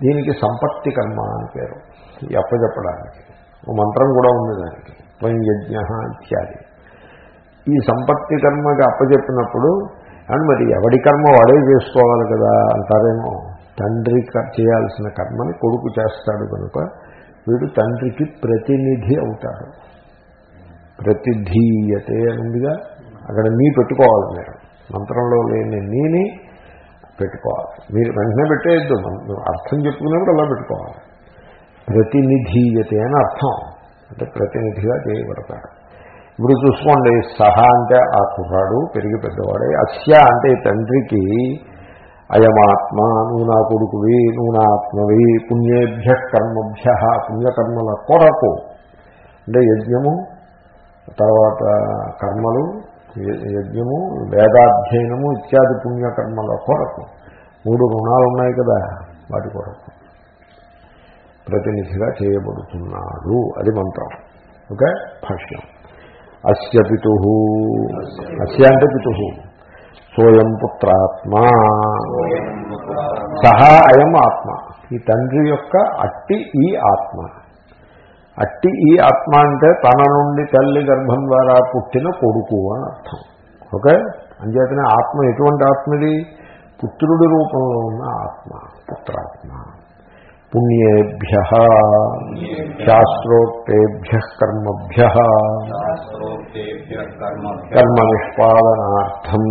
దీనికి సంపత్తి కర్మ అని పేరు ఈ అప్పచెప్పడానికి ఓ మంత్రం కూడా ఉంది దానికి త్వం యజ్ఞ ఇత్యాది. ఈ సంపత్తి కర్మకి అప్పచెప్పినప్పుడు అండ్ మరి ఎవడి కర్మ వాడే చేసుకోవాలి కదా? అంటారేమో తండ్రి క- చేయాల్సిన కర్మని కొడుకు చేస్తాడు కనుక వీడు తండ్రికి ప్రతినిధి అవుతాడు. ప్రతిధీయతే అని అక్కడ నీ పెట్టుకోవాలి మీరు. మంత్రంలో లేని నీని పెట్టుకోవాలి. మీరు వెంటనే పెట్టేయద్దు అర్థం చెప్పుకునేప్పుడు అలా పెట్టుకోవాలి. ప్రతినిధీయతే అని అర్థం. అంటే ప్రతినిధిగా చేయబడతాడు. ఇప్పుడు చూసుకోండి సహా అంటే ఆ కుర్రాడు పెరిగి పెద్దవాడే అస్య అంటే తండ్రికి అయమాత్మ నువ్వు నా కొడుకువి నువ్వు నా ఆత్మవి పుణ్యేభ్య కర్మభ్య పుణ్యకర్మల కొరకు. అంటే యజ్ఞము తర్వాత కర్మలు యజ్ఞము వేదాధ్యయనము ఇత్యాది పుణ్యకర్మల కొరకు. మూడు రుణాలు ఉన్నాయి కదా వాటి కొరకు. ప్రతినిధిగా చేయబడుతున్నాడు. అది మంత్రం. ఓకే? భాష్యం. అస్య పితు. అస్య అంటే పితు. సోయం పుత్రాత్మా. సహా అయం ఆత్మ. ఈ తండ్రి యొక్క అట్టి ఈ ఆత్మ. అట్టి ఈ ఆత్మ అంటే తన నుండి తల్లి గర్భం ద్వారా పుట్టిన కొడుకు అని అర్థం. ఓకే? అంచేతనే ఆత్మ ఎటువంటి ఆత్మది? పుత్రుడి రూపంలో ఉన్న ఆత్మ పుత్రాత్మ. పుణ్యేభ్య శాస్త్రోక్తేభ్య కర్మభ్య కర్మ నిష్పాదనార్థం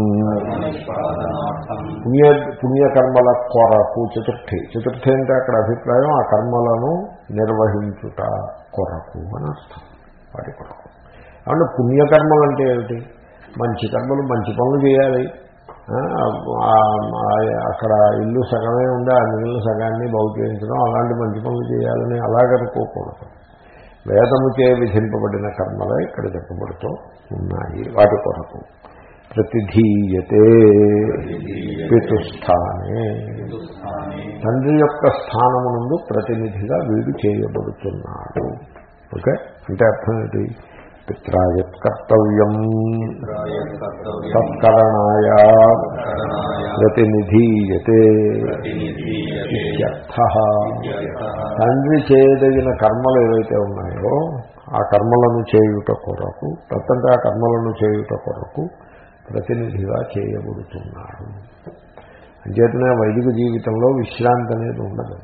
పుణ్య పుణ్యకర్మల కొరకు చతుర్థి. చతుర్థి అంటే అక్కడ అభిప్రాయం ఆ కర్మలను నిర్వహించుట కొరకు అని అర్థం. వాటి కొరకు. అంటే పుణ్యకర్మలు అంటే ఏమిటి? మంచి కర్మలు మంచి పనులు చేయాలి. అక్కడ ఇల్లు సగమే ఉండి ఆ మిగిలిన సగాన్ని బాగు చేయించడం అలాంటి మంచి పనులు చేయాలని అలాగనుకోకూడదు వేదము చే విధింపబడిన కర్మలే ఇక్కడ చెప్పబడుతూ ఉన్నాయి. వాటి కొరకు ప్రతిధీయతే పితుస్థానే. తండ్రి యొక్క స్థానము ప్రతినిధిగా వీడు చేయబడుతున్నాడు. ఓకే? అంటే అర్థం ఏంటి? పిత్రాయత్ కర్తవ్యం కర్తవ్యం తత్కరణాయ కరణాయ ప్రతినిధీయతే. ఇత్యర్థ. తండ్రి చేయదగిన కర్మలు ఏవైతే ఉన్నాయో ఆ కర్మలను చేయుట కొరకు తత్తంటే ఆ కర్మలను చేయుట కొరకు ప్రతినిధిగా చేయబడుతున్నాడు అంచేతనే వైదిక జీవితంలో విశ్రాంతి అనేది ఉండదు.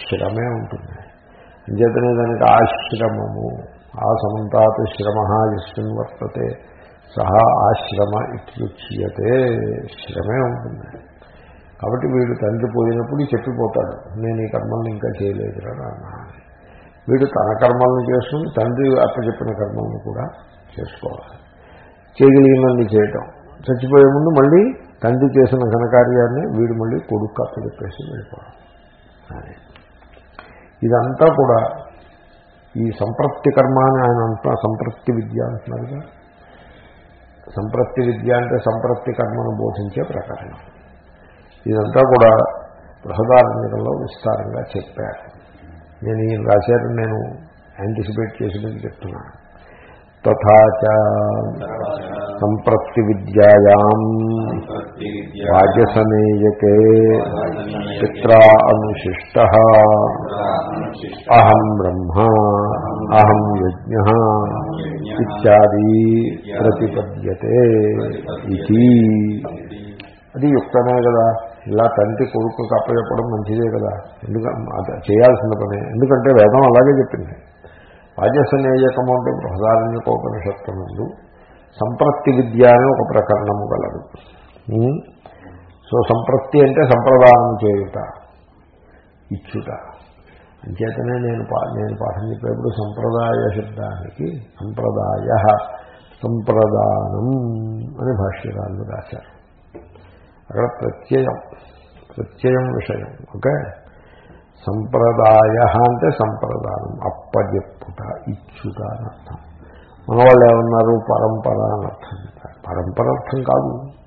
శ్రమే ఉంటుంది. అంచేతనే దానికి ఆశ్రమము ఆ సమంతాత్ శ్రమ యస్మిన్ వర్తతే సహా ఆశ్రమ ఇత్యుచ్యతే. శ్రమే ఉంటుంది. కాబట్టి వీడు తండ్రి పోయినప్పుడు చెప్పిపోతాడు నేను ఈ కర్మల్ని ఇంకా చేయలేదురా నాన్న. వీడు తన కర్మల్ని చేసుకుని తండ్రి అప్పచెప్పిన కర్మల్ని కూడా చేసుకోవాలి. చేయగలిగినన్ని చేయటం. చచ్చిపోయే ముందు మళ్ళీ తండ్రి చేసిన ఘనకార్యాన్ని వీడు మళ్ళీ కొడుకు అప్పచెప్పేసి వెళ్ళిపోవడం. ఇదంతా కూడా ఈ సంప్రప్తి కర్మ అని ఆయన అంటున్నా సంప్రప్తి విద్య అంటున్నారుగా సంప్రప్తి విద్య అంటే సంప్రప్తి కర్మను బోధించే ప్రకరణం. ఇదంతా కూడా బృహదారణ్యంలో విస్తారంగా చెప్పారు. నేను ఈయన రాశారు నేను యాంటిసిపేట్ చేసి చెప్తున్నాను. తథాచ సంప్రప్తి విద్యాయాం వాజసనేయకే చిత్ర అనుశిష్ట. అహం బ్రహ్మ అహం యజ్ఞ ఇత్యాది ప్రతిపద్యతే ఇది అది యుక్తమే కదా. ఇలా తండ్రి కొడుకు కప్పచెప్పడం మంచిదే కదా. ఎందుకంటే చేయాల్సిన పనే. ఎందుకంటే వేదం అలాగే చెప్పింది. వాజసనేయకము అంటే బృహదారణ్యకోపనిషత్తు నుండి సంప్రత్తి విద్య అని ఒక ప్రకరణము గలదు. సో సంప్రత్తి అంటే సంప్రదానం చేయుట ఇచ్చుట. అంచేతనే నేను పా నేను పాఠం చెప్పేప్పుడు సంప్రదాయ శబ్దానికి సంప్రదాయ సంప్రదానం అని భాష్యకారులు రాశారు. అక్కడ ప్రత్యయం ప్రత్యయం విషయం ఓకే? సంప్రదాయ అంటే సంప్రదానం అప్పజెప్పుట ఇచ్చుట అని అర్థం. మన వాళ్ళు ఏమన్నారు? పరంపర అని అర్థం. పరంపర అర్థం కాదు.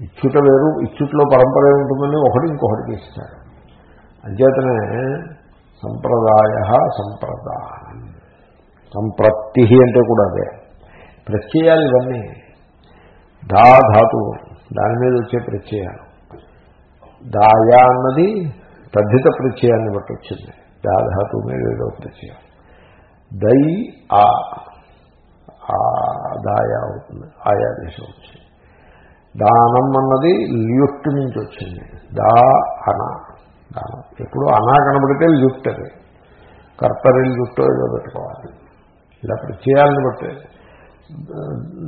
ఇచ్చుట వేరు ఇచ్చుట్లో పరంపర ఉంటుందని ఒకటి ఇంకొకటికి ఇస్తాడు అంచేతనే సంప్రదాయ సంప్రదాయం సంప్రత్తి అంటే కూడా అదే. ప్రత్యయాలు ఇవన్నీ. దా ధాతువు దాని మీద వచ్చే ప్రత్యయాలు. దాయా అన్నది తద్ధిత ప్రత్యయాన్ని బట్టి వచ్చింది. దా ధాతువు మీద ఏదో ప్రత్యయం. దై ఆ ఆ దాయా అవుతుంది. ఆయా దేశం వచ్చింది. దానం అన్నది ల్యుట్ నుంచి వచ్చింది. దా అన. దానం. ఎప్పుడు అనా కనబడితే ల్యుట్ అది. కర్తరి ల్యుట్టో ఏదో పెట్టుకోవాలి. ఇలా చేయాలని బట్టి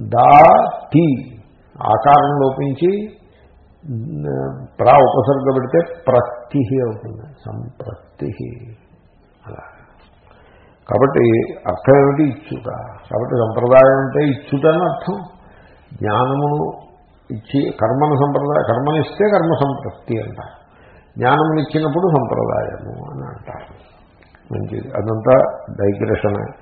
దా టీ ఆకారం లోపించి ప్రా ఉపసర్గ పెడితే ప్రత్తి అవుతుంది. సంప్రత్తి అలా. కాబట్టి అర్థం ఏమిటి ఇచ్చుట? కాబట్టి సంప్రదాయం అంటే ఇచ్చుటని అర్థం. జ్ఞానమును ఇచ్చి కర్మను సంప్రదాయ కర్మనిస్తే కర్మ సంపత్తి అంటారు. జ్ఞానం ఇచ్చినప్పుడు సంప్రదాయము అని అంటారు. మంచిది. అదంతా డైగ్రెషనే.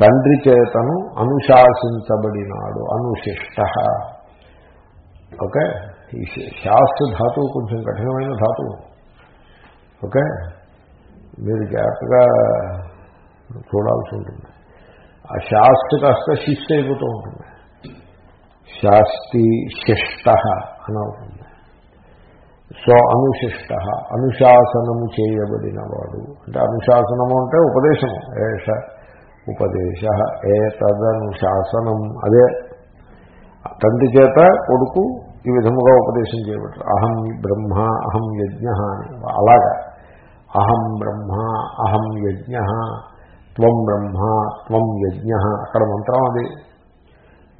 తండ్రి చేతను అనుశాసించబడినాడు అనుశిష్ట. ఓకే? ఈ శాస్త్ర ధాతువు కొంచెం కఠినమైన ధాతువు. ఓకే? మీరు జాగ్రత్తగా చూడాల్సి ఉంటుంది. ఆ శాస్త్ర కాస్త శిష్ట అయిపోతూ ఉంటుంది. శాస్తి శిష్ట అని అవుతుంది సో అనుశిష్ట అనుశాసనము చేయబడినవాడు. అంటే అనుశాసనము అంటే ఉపదేశము. ఏష ఉపదేశ ఏ తదనుశాసనం అదే తండ్రి చేత కొడుకు ఈ విధముగా ఉపదేశం చేయబడ్డారు అహం బ్రహ్మ అహం యజ్ఞ అని. అలాగా. అహం బ్రహ్మ అహం యజ్ఞ త్వం బ్రహ్మ త్వం యజ్ఞ. అక్కడ మంత్రం అది.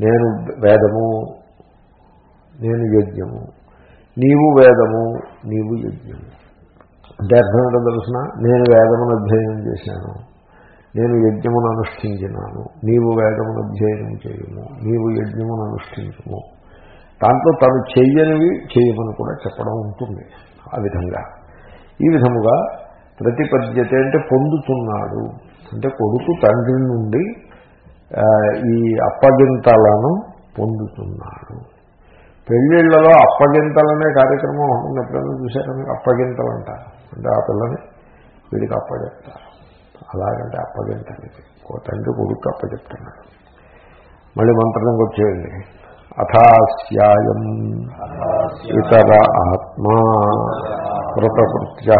నేను వేదము నేను యజ్ఞము. నీవు వేదము నీవు యజ్ఞము. అంటే అర్థం ఏంటో తెలుసిన? నేను వేదమును అధ్యయనం చేశాను. నేను యజ్ఞమును అనుష్ఠించినాను. నీవు వేదమును అధ్యయనం చేయము. నీవు యజ్ఞమును అనుష్ఠించము. దాంట్లో తను చెయ్యనివి చేయమని కూడా చెప్పడం ఉంటుంది ఆ విధంగా. ఈ విధముగా ప్రతిపద్యత అంటే పొందుతున్నాడు. అంటే కొడుకు తండ్రి నుండి ఈ అప్పగింతలను పొందుతున్నాడు. పెళ్ళిళ్ళలో అప్పగింతలనే కార్యక్రమం ఉంటుంది ఎప్పుడైనా చూసారా మీకు అప్పగింతలు అంటారు అంటే ఆ పిల్లని వీడికి అప్పచెప్తారు అలాగంటే అప్పగింతలకి. ఓ తండ్రి కొడుకు అప్పచెప్తున్నాడు మళ్ళీ మంత్రంకి వచ్చేయండి. అథాస్యాయం ఇతర ఆత్మా కృతకృత్య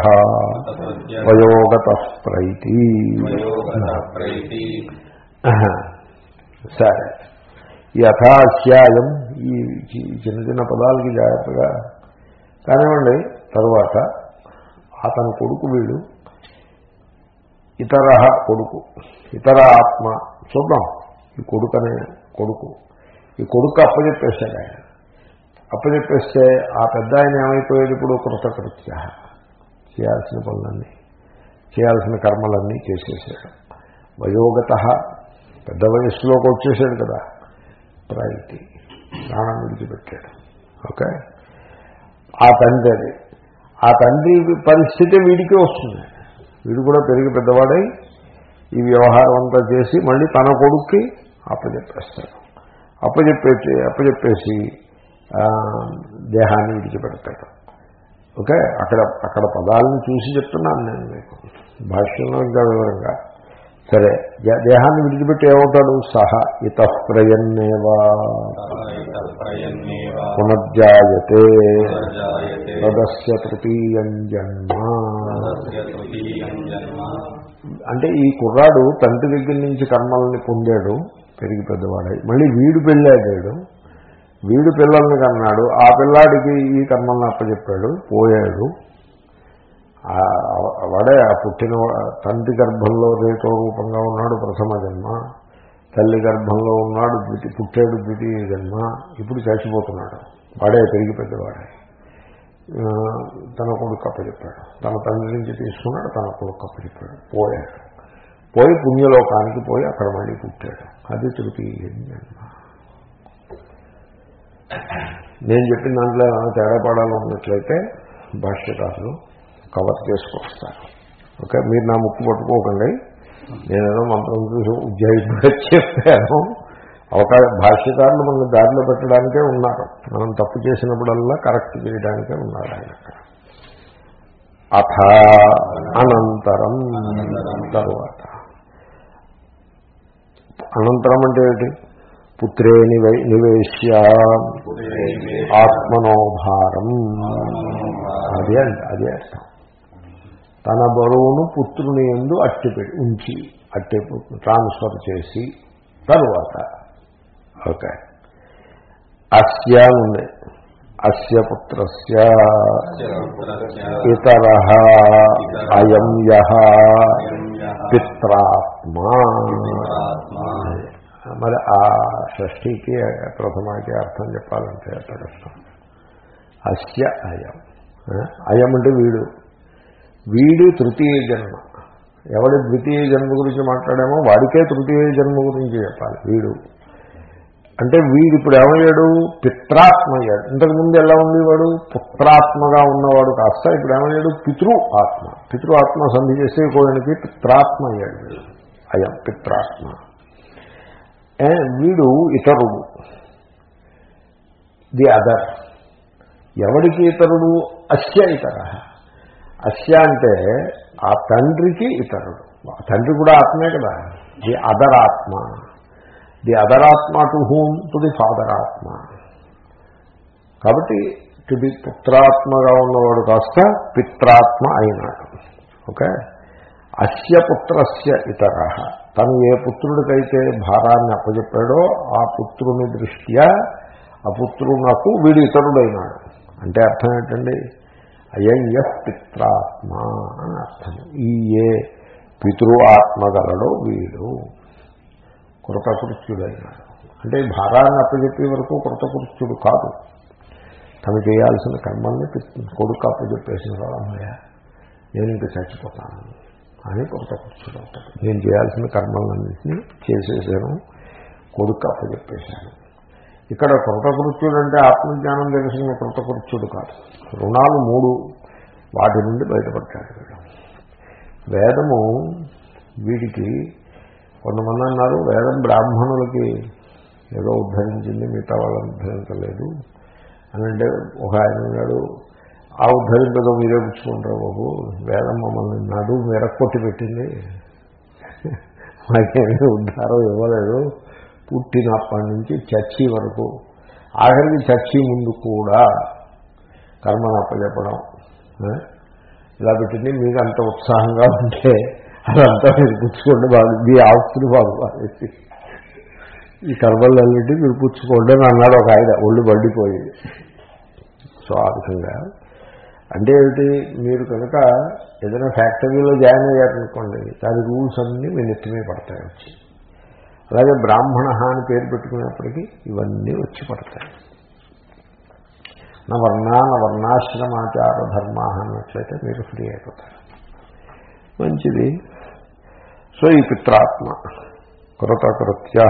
వయోగత ప్రైతి. సరే. ఈ ఈ చిన్న చిన్న పదాలకి జాగ్రత్తగా కానివ్వండి. తరువాత అతని కొడుకు వీడు. ఇతర కొడుకు. ఇతర ఆత్మ. చూద్దాం. ఈ కొడుకు అనే కొడుకు. ఈ కొడుకు అప్పచెప్పేశాడు ఆయన. అప్పచెప్పేస్తే ఆ పెద్ద ఆయన ఏమైపోయేది ఇప్పుడు? కృతకృత్య. చేయాల్సిన పనులన్నీ చేయాల్సిన కర్మలన్నీ చేసేసాడు. వయోగత పెద్ద వయస్సులోకి వచ్చేసాడు కదా. ప్రైతి ప్రాణం విడిచిపెట్టాడు. ఓకే? ఆ తండ్రి అది. ఆ తండ్రి పరిస్థితి వీడికి వస్తుంది. వీడు కూడా పెరిగి పెద్దవాడై ఈ వ్యవహారం అంతా చేసి మళ్ళీ తన కొడుక్కి అప్పచెప్పేస్తాడు అప్పచెప్పేసి అప్పచెప్పేసి దేహాన్ని విడిచిపెడతాడు. ఓకే? అక్కడ అక్కడ పదాలను చూసి చెప్తున్నాను నేను మీకు. భాష్యంలో ఇంకా వివరంగా. సరే దేహాన్ని విడిచిపెట్టి ఏమవుతాడు సహ ఇత ప్రయన్నేవా. పునర్జాయతే. జాయతే తదస్య తృతీయం జన్మ. తస్య తృతీయం జన్మ. అంటే ఈ కుర్రాడు తండ్రి దగ్గర నుంచి కర్మల్ని పొందాడు పెరిగి పెద్దవాడై. మళ్ళీ వీడు పెళ్ళాడాడు వీడు పిల్లల్ని కన్నాడు. ఆ పిల్లాడికి ఈ కర్మల్ని అప్పచెప్పాడు. పోయాడు. వాడే ఆ పుట్టిన తండ్రి గర్భంలో రేతో రూపంగా ఉన్నాడు ప్రథమ జన్మ తల్లి గర్భంలో ఉన్నాడు ద్వితి పుట్టాడు ద్వితీయ జన్మ ఇప్పుడు చచ్చిపోతున్నాడు. వాడే పెరిగి పెద్దవాడే. తన కొడుకు అప్పచెప్పాడు తన తండ్రి నుంచి తీసుకున్నాడు తన కొడుకు అప్పచెప్పాడు పోయాడు. పోయి పుణ్యలోకానికి పోయి అక్కడ మళ్ళీ పుట్టాడు. అది తృతీయ జన్మ. నేను చెప్పిన దాంట్లో ఏమైనా తేడా ఉన్నట్లయితే భాష్యకారులు కవర్ చేసుకొస్తారు. ఓకే మీరు నా ముక్కు పట్టుకోకండి. నేనేదో మంత్రం చూసి ఉద్యోగం చెప్పాను. అవకాశ భాష్యకారులు మన దారిలో పెట్టడానికే ఉన్నారు. మనం తప్పు చేసినప్పుడల్లా కరెక్ట్ చేయడానికే ఉన్నారు ఆయన అథ అనంతరం తరువాత. అనంతరం అంటే ఏంటి? పుత్రే నివే నివేశ్య ఆత్మనోభారం. అదే అంట అదే అర్థం. తన బరువును పుత్రుని ఎందు అట్టిపెట్టి ఉంచి అట్టే ట్రాన్స్ఫర్ చేసి తరువాత. ఓకే. అస్య ఉంది. అస్య పుత్రస్య ఇతర అయం యహ పిత్రాత్మా. మరి ఆ షష్ఠీకి ప్రథమాకి అర్థం చెప్పాలంటే అంత కష్టం అస్య అయం. అయం అంటే వీడు. వీడు తృతీయ జన్మ. ఎవడి ద్వితీయ జన్మ గురించి మాట్లాడామో వాడికే తృతీయ జన్మ గురించి చెప్పాలి వీడు. అంటే వీడు ఇప్పుడు ఏమయ్యాడు? పిత్రాత్మ అయ్యాడు ఇంతకుముందు ఎలా ఉండేవాడు? పుత్రాత్మగా ఉన్నవాడు కాస్త ఇప్పుడు ఏమయ్యాడు? పితృ ఆత్మ. పితృ ఆత్మ సంధి చేసే కోయనికి పిత్రాత్మ అయ్యాడు వీడు. అయం పిత్రాత్మ. వీడు ఇతరుడు. The other. ఎవడికి ఇతరుడు? అస్య ఇతర అస్య అంటే ఆ తండ్రికి ఇతరుడు. తండ్రి కూడా ఆత్మే కదా. ది అదర్ ఆత్మ. ది అదర్ ఆత్మ to whom to the father ఆత్మ. కాబట్టి టు ది పుత్రాత్మగా ఉన్నవాడు కాస్త పిత్రాత్మ అయినాడు. ఓకే? అస్య పుత్రస్య ఇతర. తను ఏ పుత్రుడికైతే భారాన్ని అప్పజెప్పాడో ఆ పుత్రుని దృష్ట్యా ఆ పుత్రునకు వీడు ఇతరుడైనాడు. అంటే అర్థం ఏంటండి? అయ్య పిత్రాత్మ అని అర్థం. ఈ ఏ పితృ ఆత్మగలడో వీడు కృతకృత్యుడైనాడు. అంటే భారాన్ని అప్పచెప్పే వరకు కృతకృత్యుడు కాదు. తను చేయాల్సిన కర్మల్ని కొడుకు అప్పచెప్పేసిన రామయ్య నేను ఇంక చచ్చిపోతాను అని కృతకృత్యుడు అవుతాడు నేను చేయాల్సిన కర్మలన్నింటినీ చేసేసాను కొడుకు అప్పచెప్పేశాను ఇక్కడ కృతకృత్యుడు అంటే ఆత్మజ్ఞానం తెలిసిన కృతకృత్యుడు కాదు. రుణాలు మూడు. వాటి నుండి బయటపడ్డాడు వీడు. వేదము వీడికి కొంతమంది అన్నారు వేదం బ్రాహ్మణులకి ఏదో ఉద్ధరించింది మిగతా వాళ్ళని ఉద్ధరించలేదు అని అంటే ఒక ఆయన ఉన్నాడు ఆ ఉద్ధరించదో మీరే పుచ్చుకుంటారు బాబు వేదం మమ్మల్ని నడు మెరక్కొట్టి పెట్టింది. మాకేమీ ఉద్ధారం ఇవ్వలేదు. పుట్టినప్పటి నుంచి చర్చి వరకు ఆఖరికి చర్చి ముందు కూడా కర్మను అప్పచెప్పడం ఇలా పెట్టింది మీకు అంత ఉత్సాహంగా ఉంటే అదంతా మీరు పుచ్చుకోండి బాగు మీ ఆస్తులు బాగు పారేసి ఈ కర్మలన్నింటి మీరు పుచ్చుకోండి అని అన్నాడు ఒక ఆయన ఒళ్ళు బండిపోయి సో ఆ విధంగా. అంటే ఏమిటి మీరు కనుక ఏదైనా ఫ్యాక్టరీలో జాయిన్ అయ్యారనుకోండి దాని రూల్స్ అన్నీ మీ నెత్తి మీద పడతాయి. వచ్చి అలాగే బ్రాహ్మణ అని పేరు పెట్టుకునేప్పటికీ ఇవన్నీ వచ్చి పడతాయి. నా వర్ణ నా వర్ణాశ్రమాచార ధర్మ అన్నట్లయితే మీరు ఫ్రీ అయిపోతారు. మంచిది. సో ఈ పిత్రాత్మ కృతకృత్య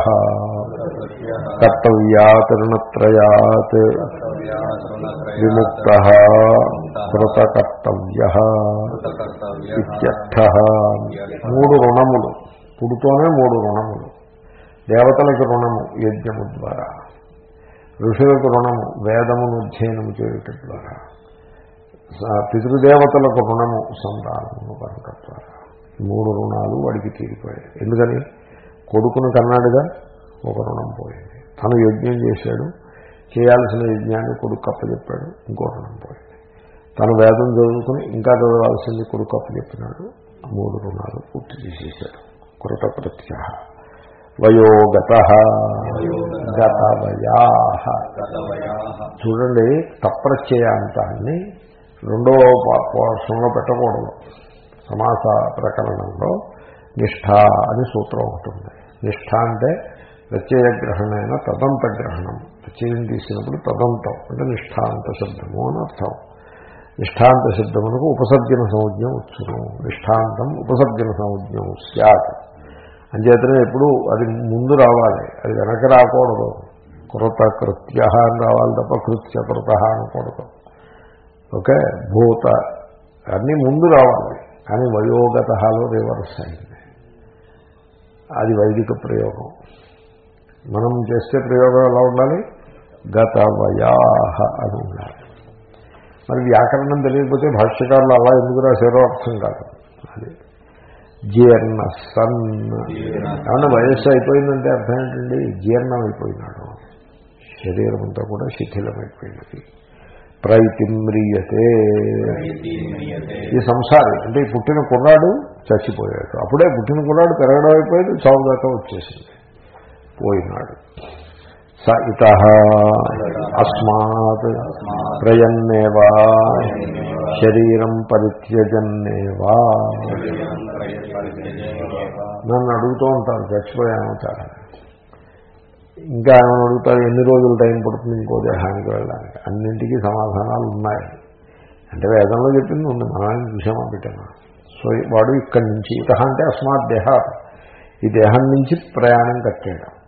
కర్తవ్యాకరణత్రయాత్ విముక్త కృతకర్తవ్య ఇత్యర్థ. మూడు రుణములు. పుడుతోనే మూడు రుణములు. దేవతలకు రుణము యజ్ఞము ద్వారా. ఋషులకు రుణము వేదమును అధ్యయనం చేయటం ద్వారా. పితృదేవతలకు రుణము సంతానము కనుక మూడు రుణాలు వాడికి తీరిపోయాయి. ఎందుకని? కొడుకును కన్నాడుగా ఒక రుణం పోయింది. తను యజ్ఞం చేశాడు చేయాల్సిన యజ్ఞాన్ని కొడుకు అప్పచెప్పాడు ఇంకో రుణం పోయింది. తను వేదం చదువుకుని ఇంకా చదవాల్సింది కొడుకు అప్పచెప్పినాడు. మూడు రుణాలు పూర్తి చేసేశాడు కృత వయోగత. గతవయా. చూడండి తప్రత్యయాంతాన్ని రెండో పా- పోర్షన్లో పెట్టకూడదు. సమాస ప్రకరణంలో నిష్ఠ అని సూత్రం ఉంటుంది నిష్ఠ అంటే ప్రత్యయగ్రహణైన తదంత గ్రహణం. ప్రత్యయం తీసినప్పుడు తదంతం అంటే నిష్ఠాంత శబ్దము అని అర్థం. నిష్ఠాంత శబ్దమునకు ఉపసర్జన సంజ్ఞం వచ్చును. నిష్ఠాంతం ఉపసర్జన సంజ్ఞం సత్ అంచేతనే ఎప్పుడు అది ముందు రావాలి. అది వెనక రాకూడదు. కృత కృత్య అని రావాలి తప్ప కృత్య కృత అనకూడదు. ఓకే? భూత. అన్నీ ముందు రావాలి. కానీ వయోగతలో రివర్స్ అయింది. అది వైదిక ప్రయోగం. మనం చేసే ప్రయోగం ఎలా ఉండాలి? గత వయాహ అని ఉండాలి. మరి వ్యాకరణం తెలియకపోతే భాష్యకారులు అలా ఎందుకు రాశారో అర్థం కాదు. జీర్ణ సన్. ఏమన్నా వయస్సు అయిపోయిందంటే అర్థం ఏంటండి? జీర్ణం అయిపోయినాడు. శరీరం అంతా కూడా శిథిలమైపోయినది. ప్రైతిమ్రియతే. ఈ సంసారి అంటే ఈ పుట్టిన కుర్రాడు చచ్చిపోయాడు. అప్పుడే పుట్టిన కుర్రాడు పెరగడం అయిపోయింది చావు దాకా వచ్చేసింది. పోయినాడు. స ఇత అస్మాత్ ప్రయన్నేవా శరీరం పరిత్యజన్నేవా నన్ను అడుగుతూ ఉంటాను చచ్చిపోయాను చాలా ఇంకా ఏమైనా అడుగుతారు? ఎన్ని రోజులు టైం పడుతుంది ఇంకో దేహానికి వెళ్ళడానికి? అన్నింటికీ సమాధానాలు ఉన్నాయి. అంటే వేదంలో చెప్పింది ఉంది మనం చూసామా పెట్టాను సో వాడు ఇక్కడి నుంచి ఇత అంటే అస్మాత్ దేహాత్. ఈ దేహం నుంచి ప్రయాణం కట్టాడు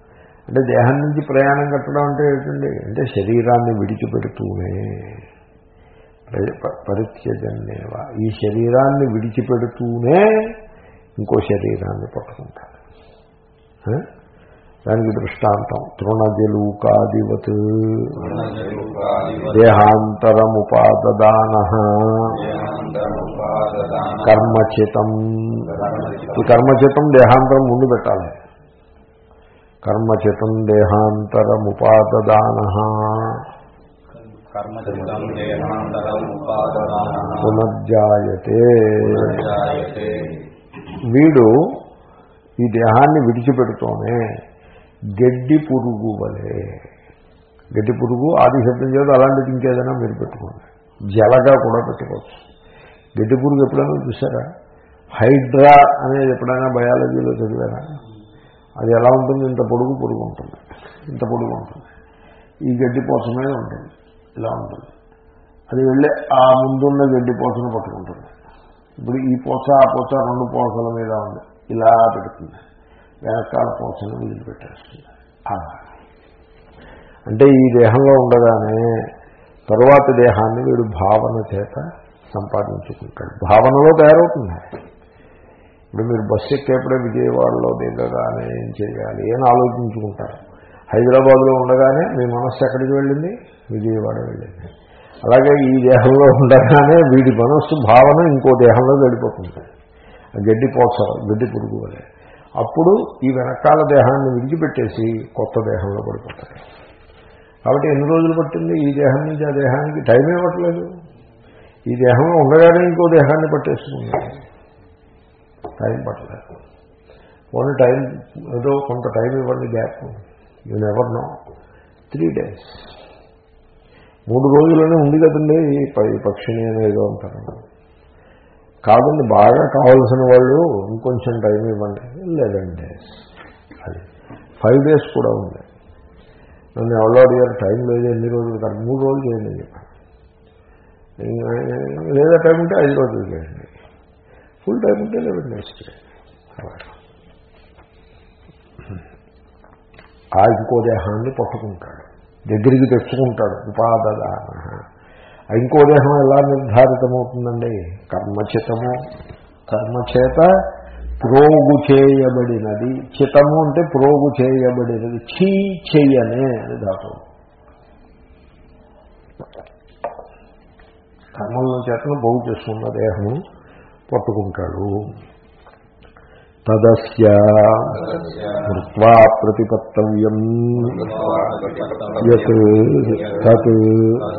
అంటే దేహం నుంచి ప్రయాణం కట్టడం అంటే ఏంటండి? అంటే శరీరాన్ని విడిచిపెడుతూనే పరిత్యజన్నేవా ఈ శరీరాన్ని విడిచిపెడుతూనే ఇంకో శరీరాన్ని పట్టుకుంటాడు? దానికి దృష్టాంతం. తృణజలూకాదివత్. దేహాంతరముపాదదాన. కర్మచితం. ఈ కర్మచితం దేహాంతరం ముందు పెట్టాలి. కర్మచితం దేహాంతరముపాదదాన కర్మచితం దేహాంతరం ఉపాదదానః పునర్జాయతే. జాయతే వీడు ఈ దేహాన్ని విడిచిపెడుతూనే గడ్డి పురుగు వలె. గడ్డి పురుగు ఆది శబ్దం చేత అలాంటిది ఇంకేదైనా మీరు పెట్టుకోండి. జలగా కూడా పెట్టుకోవచ్చు. గడ్డి పురుగు ఎప్పుడైనా చూసారా హైడ్రా అనేది ఎప్పుడైనా బయాలజీలో చదివారా? అది ఎలా ఉంటుంది? ఇంత పొడుగు పొడుగు ఉంటుంది. ఇంత పొడుగు ఉంటుంది. ఈ గడ్డి పోసమే ఉంటుంది. ఇలా ఉంటుంది. అది వెళ్ళి ఆ ముందున్న గడ్డి పోసను పట్టుకుంటుంది. ఇప్పుడు ఈ పోస ఆ పోస రెండు పోసల మీద ఉంది. ఇలా పెడుతుంది. వెనకాల పోసను వదిలిపెట్టేస్తుంది. అంటే ఈ దేహంలో ఉండగానే తరువాత దేహాన్ని వీడు భావన చేత సంపాదించుకుంటాడు. భావనలో తయారవుతుంది ఇప్పుడు మీరు బస్సు ఎక్కేప్పుడే విజయవాడలో దిగగానే ఏం చేయాలి? అని ఆలోచించుకుంటారు? హైదరాబాద్లో ఉండగానే మీ మనస్సు ఎక్కడికి వెళ్ళింది? విజయవాడ వెళ్ళింది. అలాగే ఈ దేహంలో ఉండగానే వీడి మనస్సు భావన ఇంకో దేహంలో గడిపోతుంది. గడ్డి పోచరు గడ్డి పురుగు వలె. అప్పుడు ఈ వెనకాల దేహాన్ని విడిచిపెట్టేసి కొత్త దేహంలో పడిపోతాయి కాబట్టి ఎన్ని రోజులు పట్టింది ఈ దేహం నుంచి? ఆ దేహానికి టైం ఇవ్వట్లేదు. ఈ దేహంలో ఉండగానే ఇంకో దేహాన్ని పట్టేసుకున్నాడు టైం పట్టలేదు. ఓన్లీ టైం ఏదో కొంత టైం ఇవ్వండి gap. You never know. Three days. మూడు రోజులనే ఉంది కదండి ఈ పక్షిని ఏదో అంటారు కాదండి బాగా కావాల్సిన వాళ్ళు ఇంకొంచెం టైం ఇవ్వండి. లెవెన్ డేస్ అది ఫైవ్ డేస్ కూడా ఉంది. నన్ను ఎవరో అడిగారు టైం లేదు ఎన్ని రోజులు కాదు మూడు రోజులు చేయండి చెప్పాను లేదా టైం ఉంటే ఐదు రోజులు చేయండి. ఫుల్ టైం ఉంటే లెవెన్ డేస్ ఆ ఇంకో దేహాన్ని పట్టుకుంటాడు. దగ్గరికి తెచ్చుకుంటాడు. ఉపాదదాన ఆ ఇంకో దేహం ఎలా నిర్ధారితమవుతుందండి? కర్మచితము. కర్మచేత ప్రోగు చేయబడినది. చితము అంటే ప్రోగు చేయబడినది. చీ చెయ్యనే అని ధాతు. కర్మల చేతను బోగు చేస్తున్న దేహము పట్టుకుంటాడు. తదస్య కృత్వా ప్రతిపత్తవ్యం యత్ తత్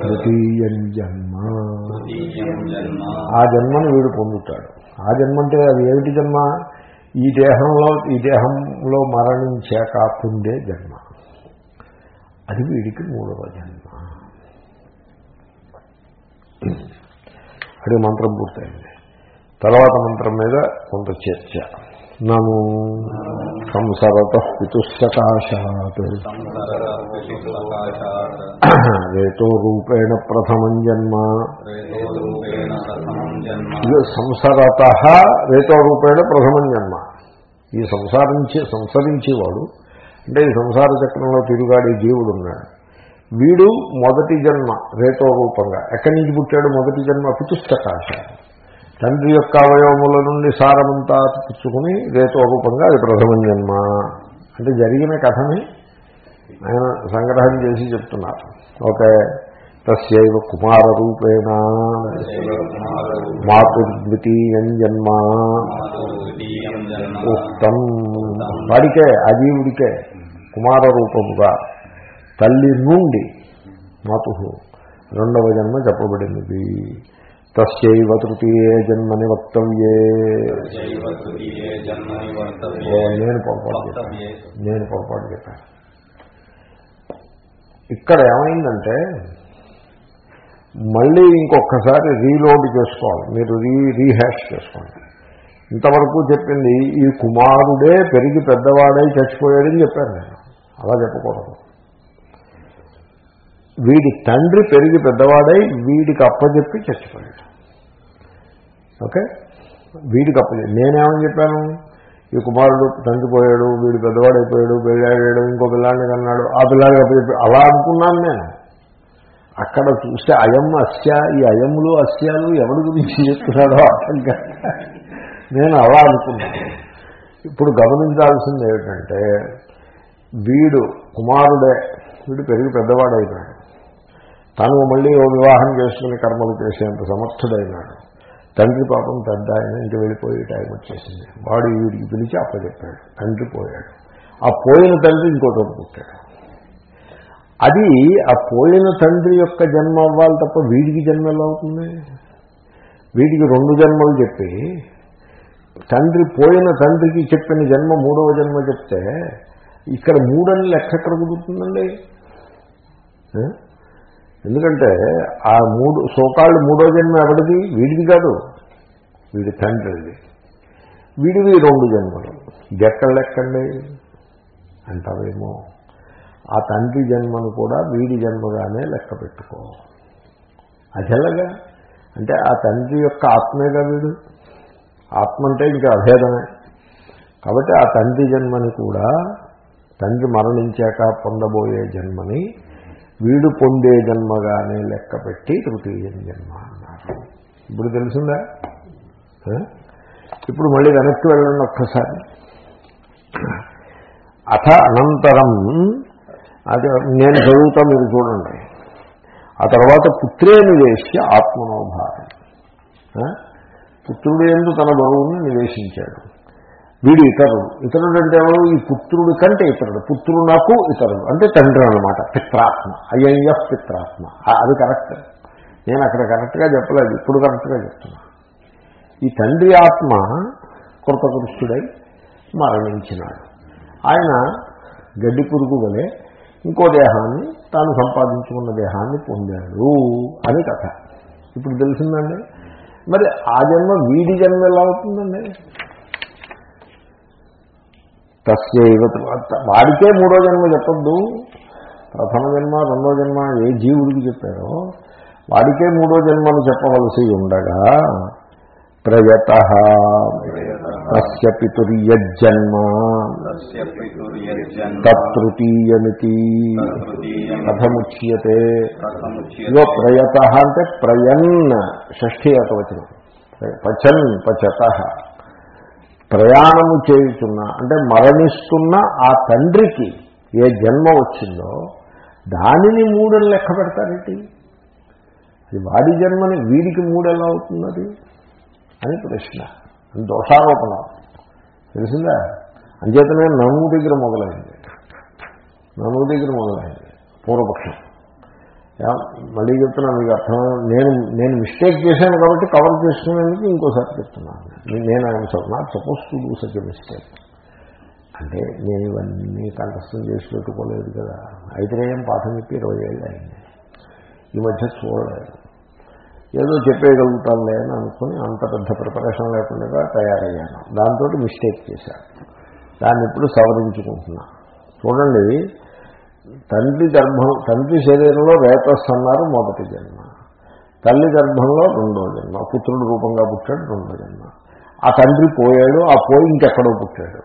తృతీయం జన్మ. ఆ జన్మను వీడు పొందుతాడు. ఆ జన్మ అంటే అది ఏమిటి జన్మ? ఈ దేహంలో ఈ దేహంలో మరణించాక పొందే జన్మ. అది వీడికి మూడవ జన్మ. అది మంత్రం పూర్తయింది. తర్వాత మంత్రం మీద కొంత చర్చ. నను సంసరత పితుస్సకాశాత్. రేతో రూపేణ ప్రథమం జన్మ. ఇది సంసరత రేతో రూపేణ ప్రథమం జన్మ. ఈ సంసారించి సంసరించేవాడు అంటే ఈ సంసార చక్రంలో తిరుగాడే జీవుడు ఉన్నాడు. వీడు మొదటి జన్మ రేతో రూపంగా. ఎక్కడి నుంచి పుట్టాడు? మొదటి జన్మ పితుష్టకాశ తండ్రి యొక్క అవయవముల నుండి సారమంతా పుచ్చుకుని రేతో రూపంగా అది ప్రథమ జన్మ. అంటే జరిగిన కథని ఆయన సంగ్రహం చేసి చెప్తున్నారు. ఓకే. తస్యైవ కుమార రూపేణ మాతృద్వితీయం జన్మ. ఉక్తం. వాడికే అజీవుడికే కుమార రూపముగా తల్లి నుండి మాతు రెండవ జన్మ చెప్పబడినది. తస్యైవ తృతీయే జన్మని వక్తవ్యే. నేను పొరపాటు చెప్పాను నేను పొరపాటు చెప్పాను ఇక్కడ ఏమైందంటే మళ్ళీ ఇంకొకసారి రీలోడ్ చేసుకోవాలి. మీరు రీ రీహ్యాష్ చేసుకోండి. ఇంతవరకు చెప్పింది ఈ కుమారుడే పెరిగి పెద్దవాడై చచ్చిపోయాడని చెప్పాను నేను. అలా చెప్పకూడదు. వీడి తండ్రి పెరిగి పెద్దవాడై వీడికి అప్పచెప్పి చచ్చిపోయాడు. ఓకే? వీడికి అప్పచెప్పి నేనేమని చెప్పాను? ఈ కుమారుడు తండ్రి పోయాడు వీడు పెద్దవాడైపోయాడు పెళ్ళాడాడు ఇంకో పిల్లాడిని కన్నాడు ఆ పిల్లాడికి అప్పచెప్పి అలా అనుకున్నాను నేను. అక్కడ చూస్తే అయం అస్య ఈ అయములు అస్యాలు ఎవరి గురించి చెప్తున్నాడో అర్థం కాదు నేను అలా అనుకున్నాను. ఇప్పుడు గమనించాల్సింది ఏమిటంటే వీడు కుమారుడే వీడు పెరిగి పెద్దవాడైనాడు తను మళ్ళీ ఓ వివాహం చేసుకుని కర్మలు చేసేంత సమర్థుడైనాడు తండ్రి పాపం పెద్ద ఆయన ఇంక వెళ్ళిపోయి టైం వచ్చేసింది. వాడు వీడికి పిలిచి అప్పచెప్పాడు. తండ్రి పోయాడు. ఆ పోయిన తండ్రి ఇంకోటి పుట్టాడు. అది ఆ పోయిన తండ్రి యొక్క జన్మ అవ్వాలి తప్ప వీడికి జన్మ ఎలా అవుతుంది? వీడికి రెండు జన్మలు చెప్పి తండ్రి పోయిన తండ్రికి చెప్పిన జన్మ మూడవ జన్మ చెప్తే ఇక్కడ మూడని లెక్క ఎక్కడ కుదురుతుందండి? ఎందుకంటే ఆ మూడు సోకాళ్ళు మూడో జన్మ ఎవరిది? వీడిది కాదు. వీడి తండ్రిది. వీడివి రెండు జన్మలు. ఇది ఎక్కడ అంటావేమో. ఆ తండ్రి జన్మను కూడా వీడి జన్మగానే లెక్క పెట్టుకో. అదెలాగా అంటే ఆ తండ్రి యొక్క ఆత్మేగా వీడు? ఆత్మ అంటే ఇంకా అభేదమే. కాబట్టి ఆ తండ్రి జన్మని కూడా తండ్రి మరణించాక పొందబోయే జన్మని వీడు పొందే జన్మగానే లెక్క పెట్టి తృతీయ జన్మ అన్నారు. ఇప్పుడు తెలిసిందా? ఇప్పుడు మళ్ళీ వెనక్కి వెళ్ళండి ఒక్కసారి. అథ అనంతరం అది నేను చదువుతా మీరు చూడండి. ఆ తర్వాత పుత్రేని వేసి ఆత్మనోభావం పుత్రుడు ఎందు తన బరువును నివేశించాడు. వీడు ఇతరుడు. ఇతరుడు అంటే ఎవరు? ఈ పుత్రుడు కంటే ఇతరుడు. పుత్రుడు నాకు ఇతరుడు. అంటే తండ్రి అనమాట పిత్రాత్మ. ఐఎన్ఎఫ్ పిత్రాత్మ. అది కరెక్ట్. నేను అక్కడ కరెక్ట్గా చెప్పలేదు. ఇప్పుడు కరెక్ట్గా చెప్తున్నా. ఈ తండ్రి ఆత్మ కృతకృష్ణుడై మరణించినాడు. ఆయన గడ్డి పురుగు వలె ఇంకో దేహాన్ని తాను సంపాదించుకున్న దేహాన్ని పొందాడు అని కథ. ఇప్పుడు తెలిసిందండి? మరి ఆ జన్మ వీడి జన్మ ఎలా అవుతుందండి? తస్యైవ వాడికే మూడో జన్మ చెప్పొద్దు. ప్రథమ జన్మ రెండో జన్మ ఏ జీవుడికి చెప్పారో వాడికే మూడో జన్మను చెప్పవలసి ఉండగా ప్రయత తస్య పితుర్యజ్జన్మ తృతీయమితి కథముచ్యతే. ఇదో ప్రయత అంటే ప్రయన్ షష్ఠీ ఏకవచనం పచన్ పచత. ప్రయాణము చేయుచున్న అంటే మరణిస్తున్న ఆ తండ్రికి ఏ జన్మ వచ్చిందో దానిని మూడని లెక్క పెడతారేంటి? ఈ వాడి జన్మని వీడికి మూడెలా అవుతున్నది? అని ప్రశ్న. అని దోషారోపణ. తెలిసిందా? అంచేతనే నమ్ము దగ్గర మొదలైంది. నమ్ము దగ్గర మొదలైంది. పూర్వపక్షం. మళ్ళీ చెప్తున్నాను మీకు అర్థం నేను నేను మిస్టేక్ చేశాను కాబట్టి కవర్ చేసుకునేందుకు ఇంకోసారి చెప్తున్నాను నేను ఆయన not suppose to do such mistake అంటే నేను ఇవన్నీ కంఠస్థం చేసి పెట్టుకోలేదు కదా. ఐదురేయం పాఠం చెప్పి ఇరవై ఏళ్ళు అయింది. ఈ మధ్య చూడలేదు. ఏదో చెప్పేయగలుగుతానులే అని అనుకుని అంత పెద్ద ప్రిపరేషన్ లేకుండా తయారయ్యాను. దాంతో మిస్టేక్ చేశాను దాన్ని ఇప్పుడు సవరించుకుంటున్నా. చూడండి తండ్రి గర్భం తండ్రి శరీరంలో రేతస్ అన్నారు మొదటి జన్మ. తల్లి గర్భంలో రెండో జన్మ. పుత్రుడు రూపంగా పుట్టాడు రెండో జన్మ. ఆ తండ్రి పోయాడు ఆ పోయి ఇంకెక్కడో పుట్టాడు.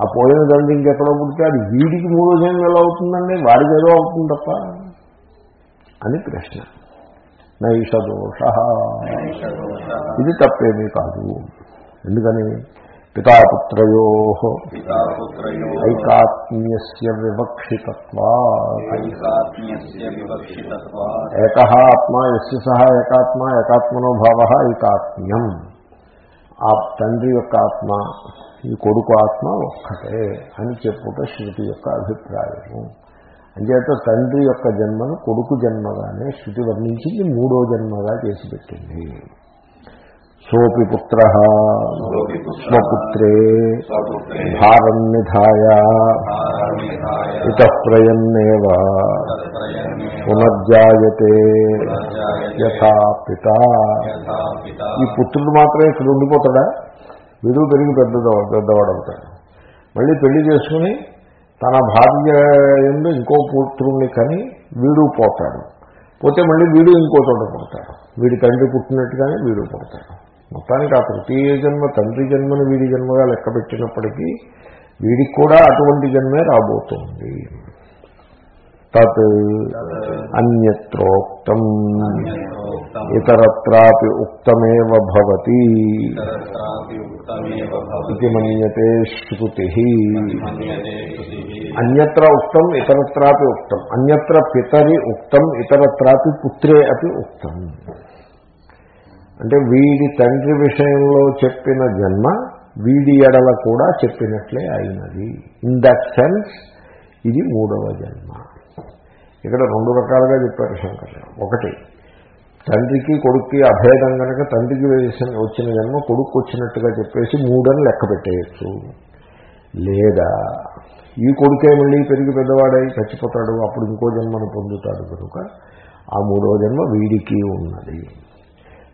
ఆ పోయిన తండ్రి ఇంకెక్కడో పుట్టాడు వీడికి మూడో జన్మ ఎలా అవుతుందండి వాడికి ఏదో అవుతుంది తప్ప అని ప్రశ్న. నైష దోష. ఇది తప్పేమీ కాదు. ఎందుకని? పితాపుత్రయో ఐకాత్మ్యస్య వివక్షితత్వా ఏక ఆత్మ ఎస్య సహ ఏకాత్మ ఏకాత్మనో భావ ఐకాత్మ్యం. ఆ తండ్రి యొక్క ఆత్మ ఈ కొడుకు ఆత్మ ఒక్కటే అని చెప్పుట శృతి యొక్క అభిప్రాయము. అంచేత తండ్రి యొక్క జన్మను కొడుకు జన్మగానే శృతి వర్ణించింది మూడో జన్మగా చేసి పెట్టింది సోపి పుత్ర. స్వపుత్రే. భారం నిధాయ. తత్రయన్నేవ పునర్జాయతే. యథా పిత. ఈ పుత్రుడు మాత్రమే ఇక్కడ ఉండిపోతాడా? వీడు పెరిగి పెద్దదో పెద్దవాడవుతాడు మళ్ళీ పెళ్ళి చేసుకుని తన భార్య ఎందు ఇంకో పుత్రుణ్ణి కని వీడు పోతాడు. పోతే మళ్ళీ వీడు ఇంకో చోట పుడతాడు. వీడి తండ్రి పుట్టినట్టుగానే వీడు పుడతాడు. మొత్తానికి ఆ తృతీయ జన్మ తండ్రి జన్మను వీడి జన్మగా లెక్క పెట్టినప్పటికీ వీడికి కూడా అటువంటి జన్మే రాబోతుంది. తత్ అన్యత్రోక్తం. ఇతరత్రాపి ఉక్తమేవ భవతి. ఇది మన్యతే శృతిః. అన్యత్ర ఉక్తం ఇతరత్రాపి ఉక్తం. అన్యత్ర పితరి ఉక్తం ఇతరత్రాపి పుత్రే అపి ఉక్తం. అంటే వీడి తండ్రి విషయంలో చెప్పిన జన్మ వీడి ఎడల కూడా చెప్పినట్లే అయినది. ఇన్ దట్ సెన్స్ ఇది మూడవ జన్మ. ఇక్కడ రెండు రకాలుగా చెప్పారు శంకర్లు ఒకటి తండ్రికి కొడుక్కి అభేదం కనుక తండ్రికి వేసిన వచ్చిన జన్మ కొడుకు వచ్చినట్టుగా చెప్పేసి మూడని లెక్క పెట్టేయచ్చు. లేదా ఈ కొడుకే మళ్ళీ పెరిగి పెద్దవాడై చచ్చిపోతాడు అప్పుడు ఇంకో జన్మను పొందుతాడు కనుక ఆ మూడో జన్మ వీడికి ఉన్నది.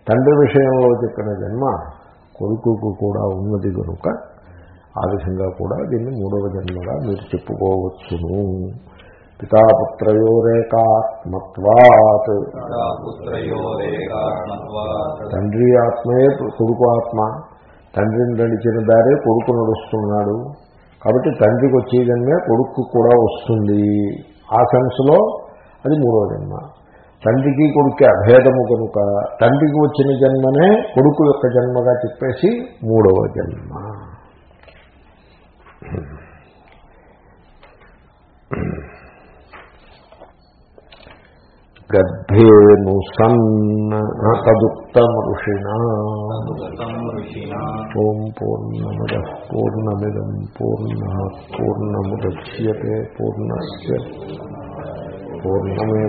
తండ్రి విషయంలో చెప్పిన జన్మ కొడుకుకు కూడా ఉన్నది కనుక ఆ విధంగా కూడా దీన్ని మూడవ జన్మగా మీరు చెప్పుకోవచ్చును. పితాపుత్రయోరేకాత్మత్వాత్. పుత్రయోరేకాత్మత్వాత్ తండ్రి ఆత్మయే కొడుకు ఆత్మ. తండ్రిని నడిచిన దారే కొడుకు నడుస్తున్నాడు. కాబట్టి తండ్రికి వచ్చే జన్మే కొడుకు కూడా వస్తుంది. ఆ సెన్స్లో అది మూడవ జన్మ. తండ్రికి కొడుకు అభేదము కనుక తండ్రికి వచ్చిన జన్మనే కొడుకు యొక్క జన్మగా చెప్పేసి మూడవ జన్మ. గర్భేను సన్ తదుక్తం ఋషిణా తదుక్తం ఋషిణా ఓం పూర్ణమద పూర్ణమిదం పూర్ణ పూర్ణముద్యతే పూర్ణస్ పూర్ణమే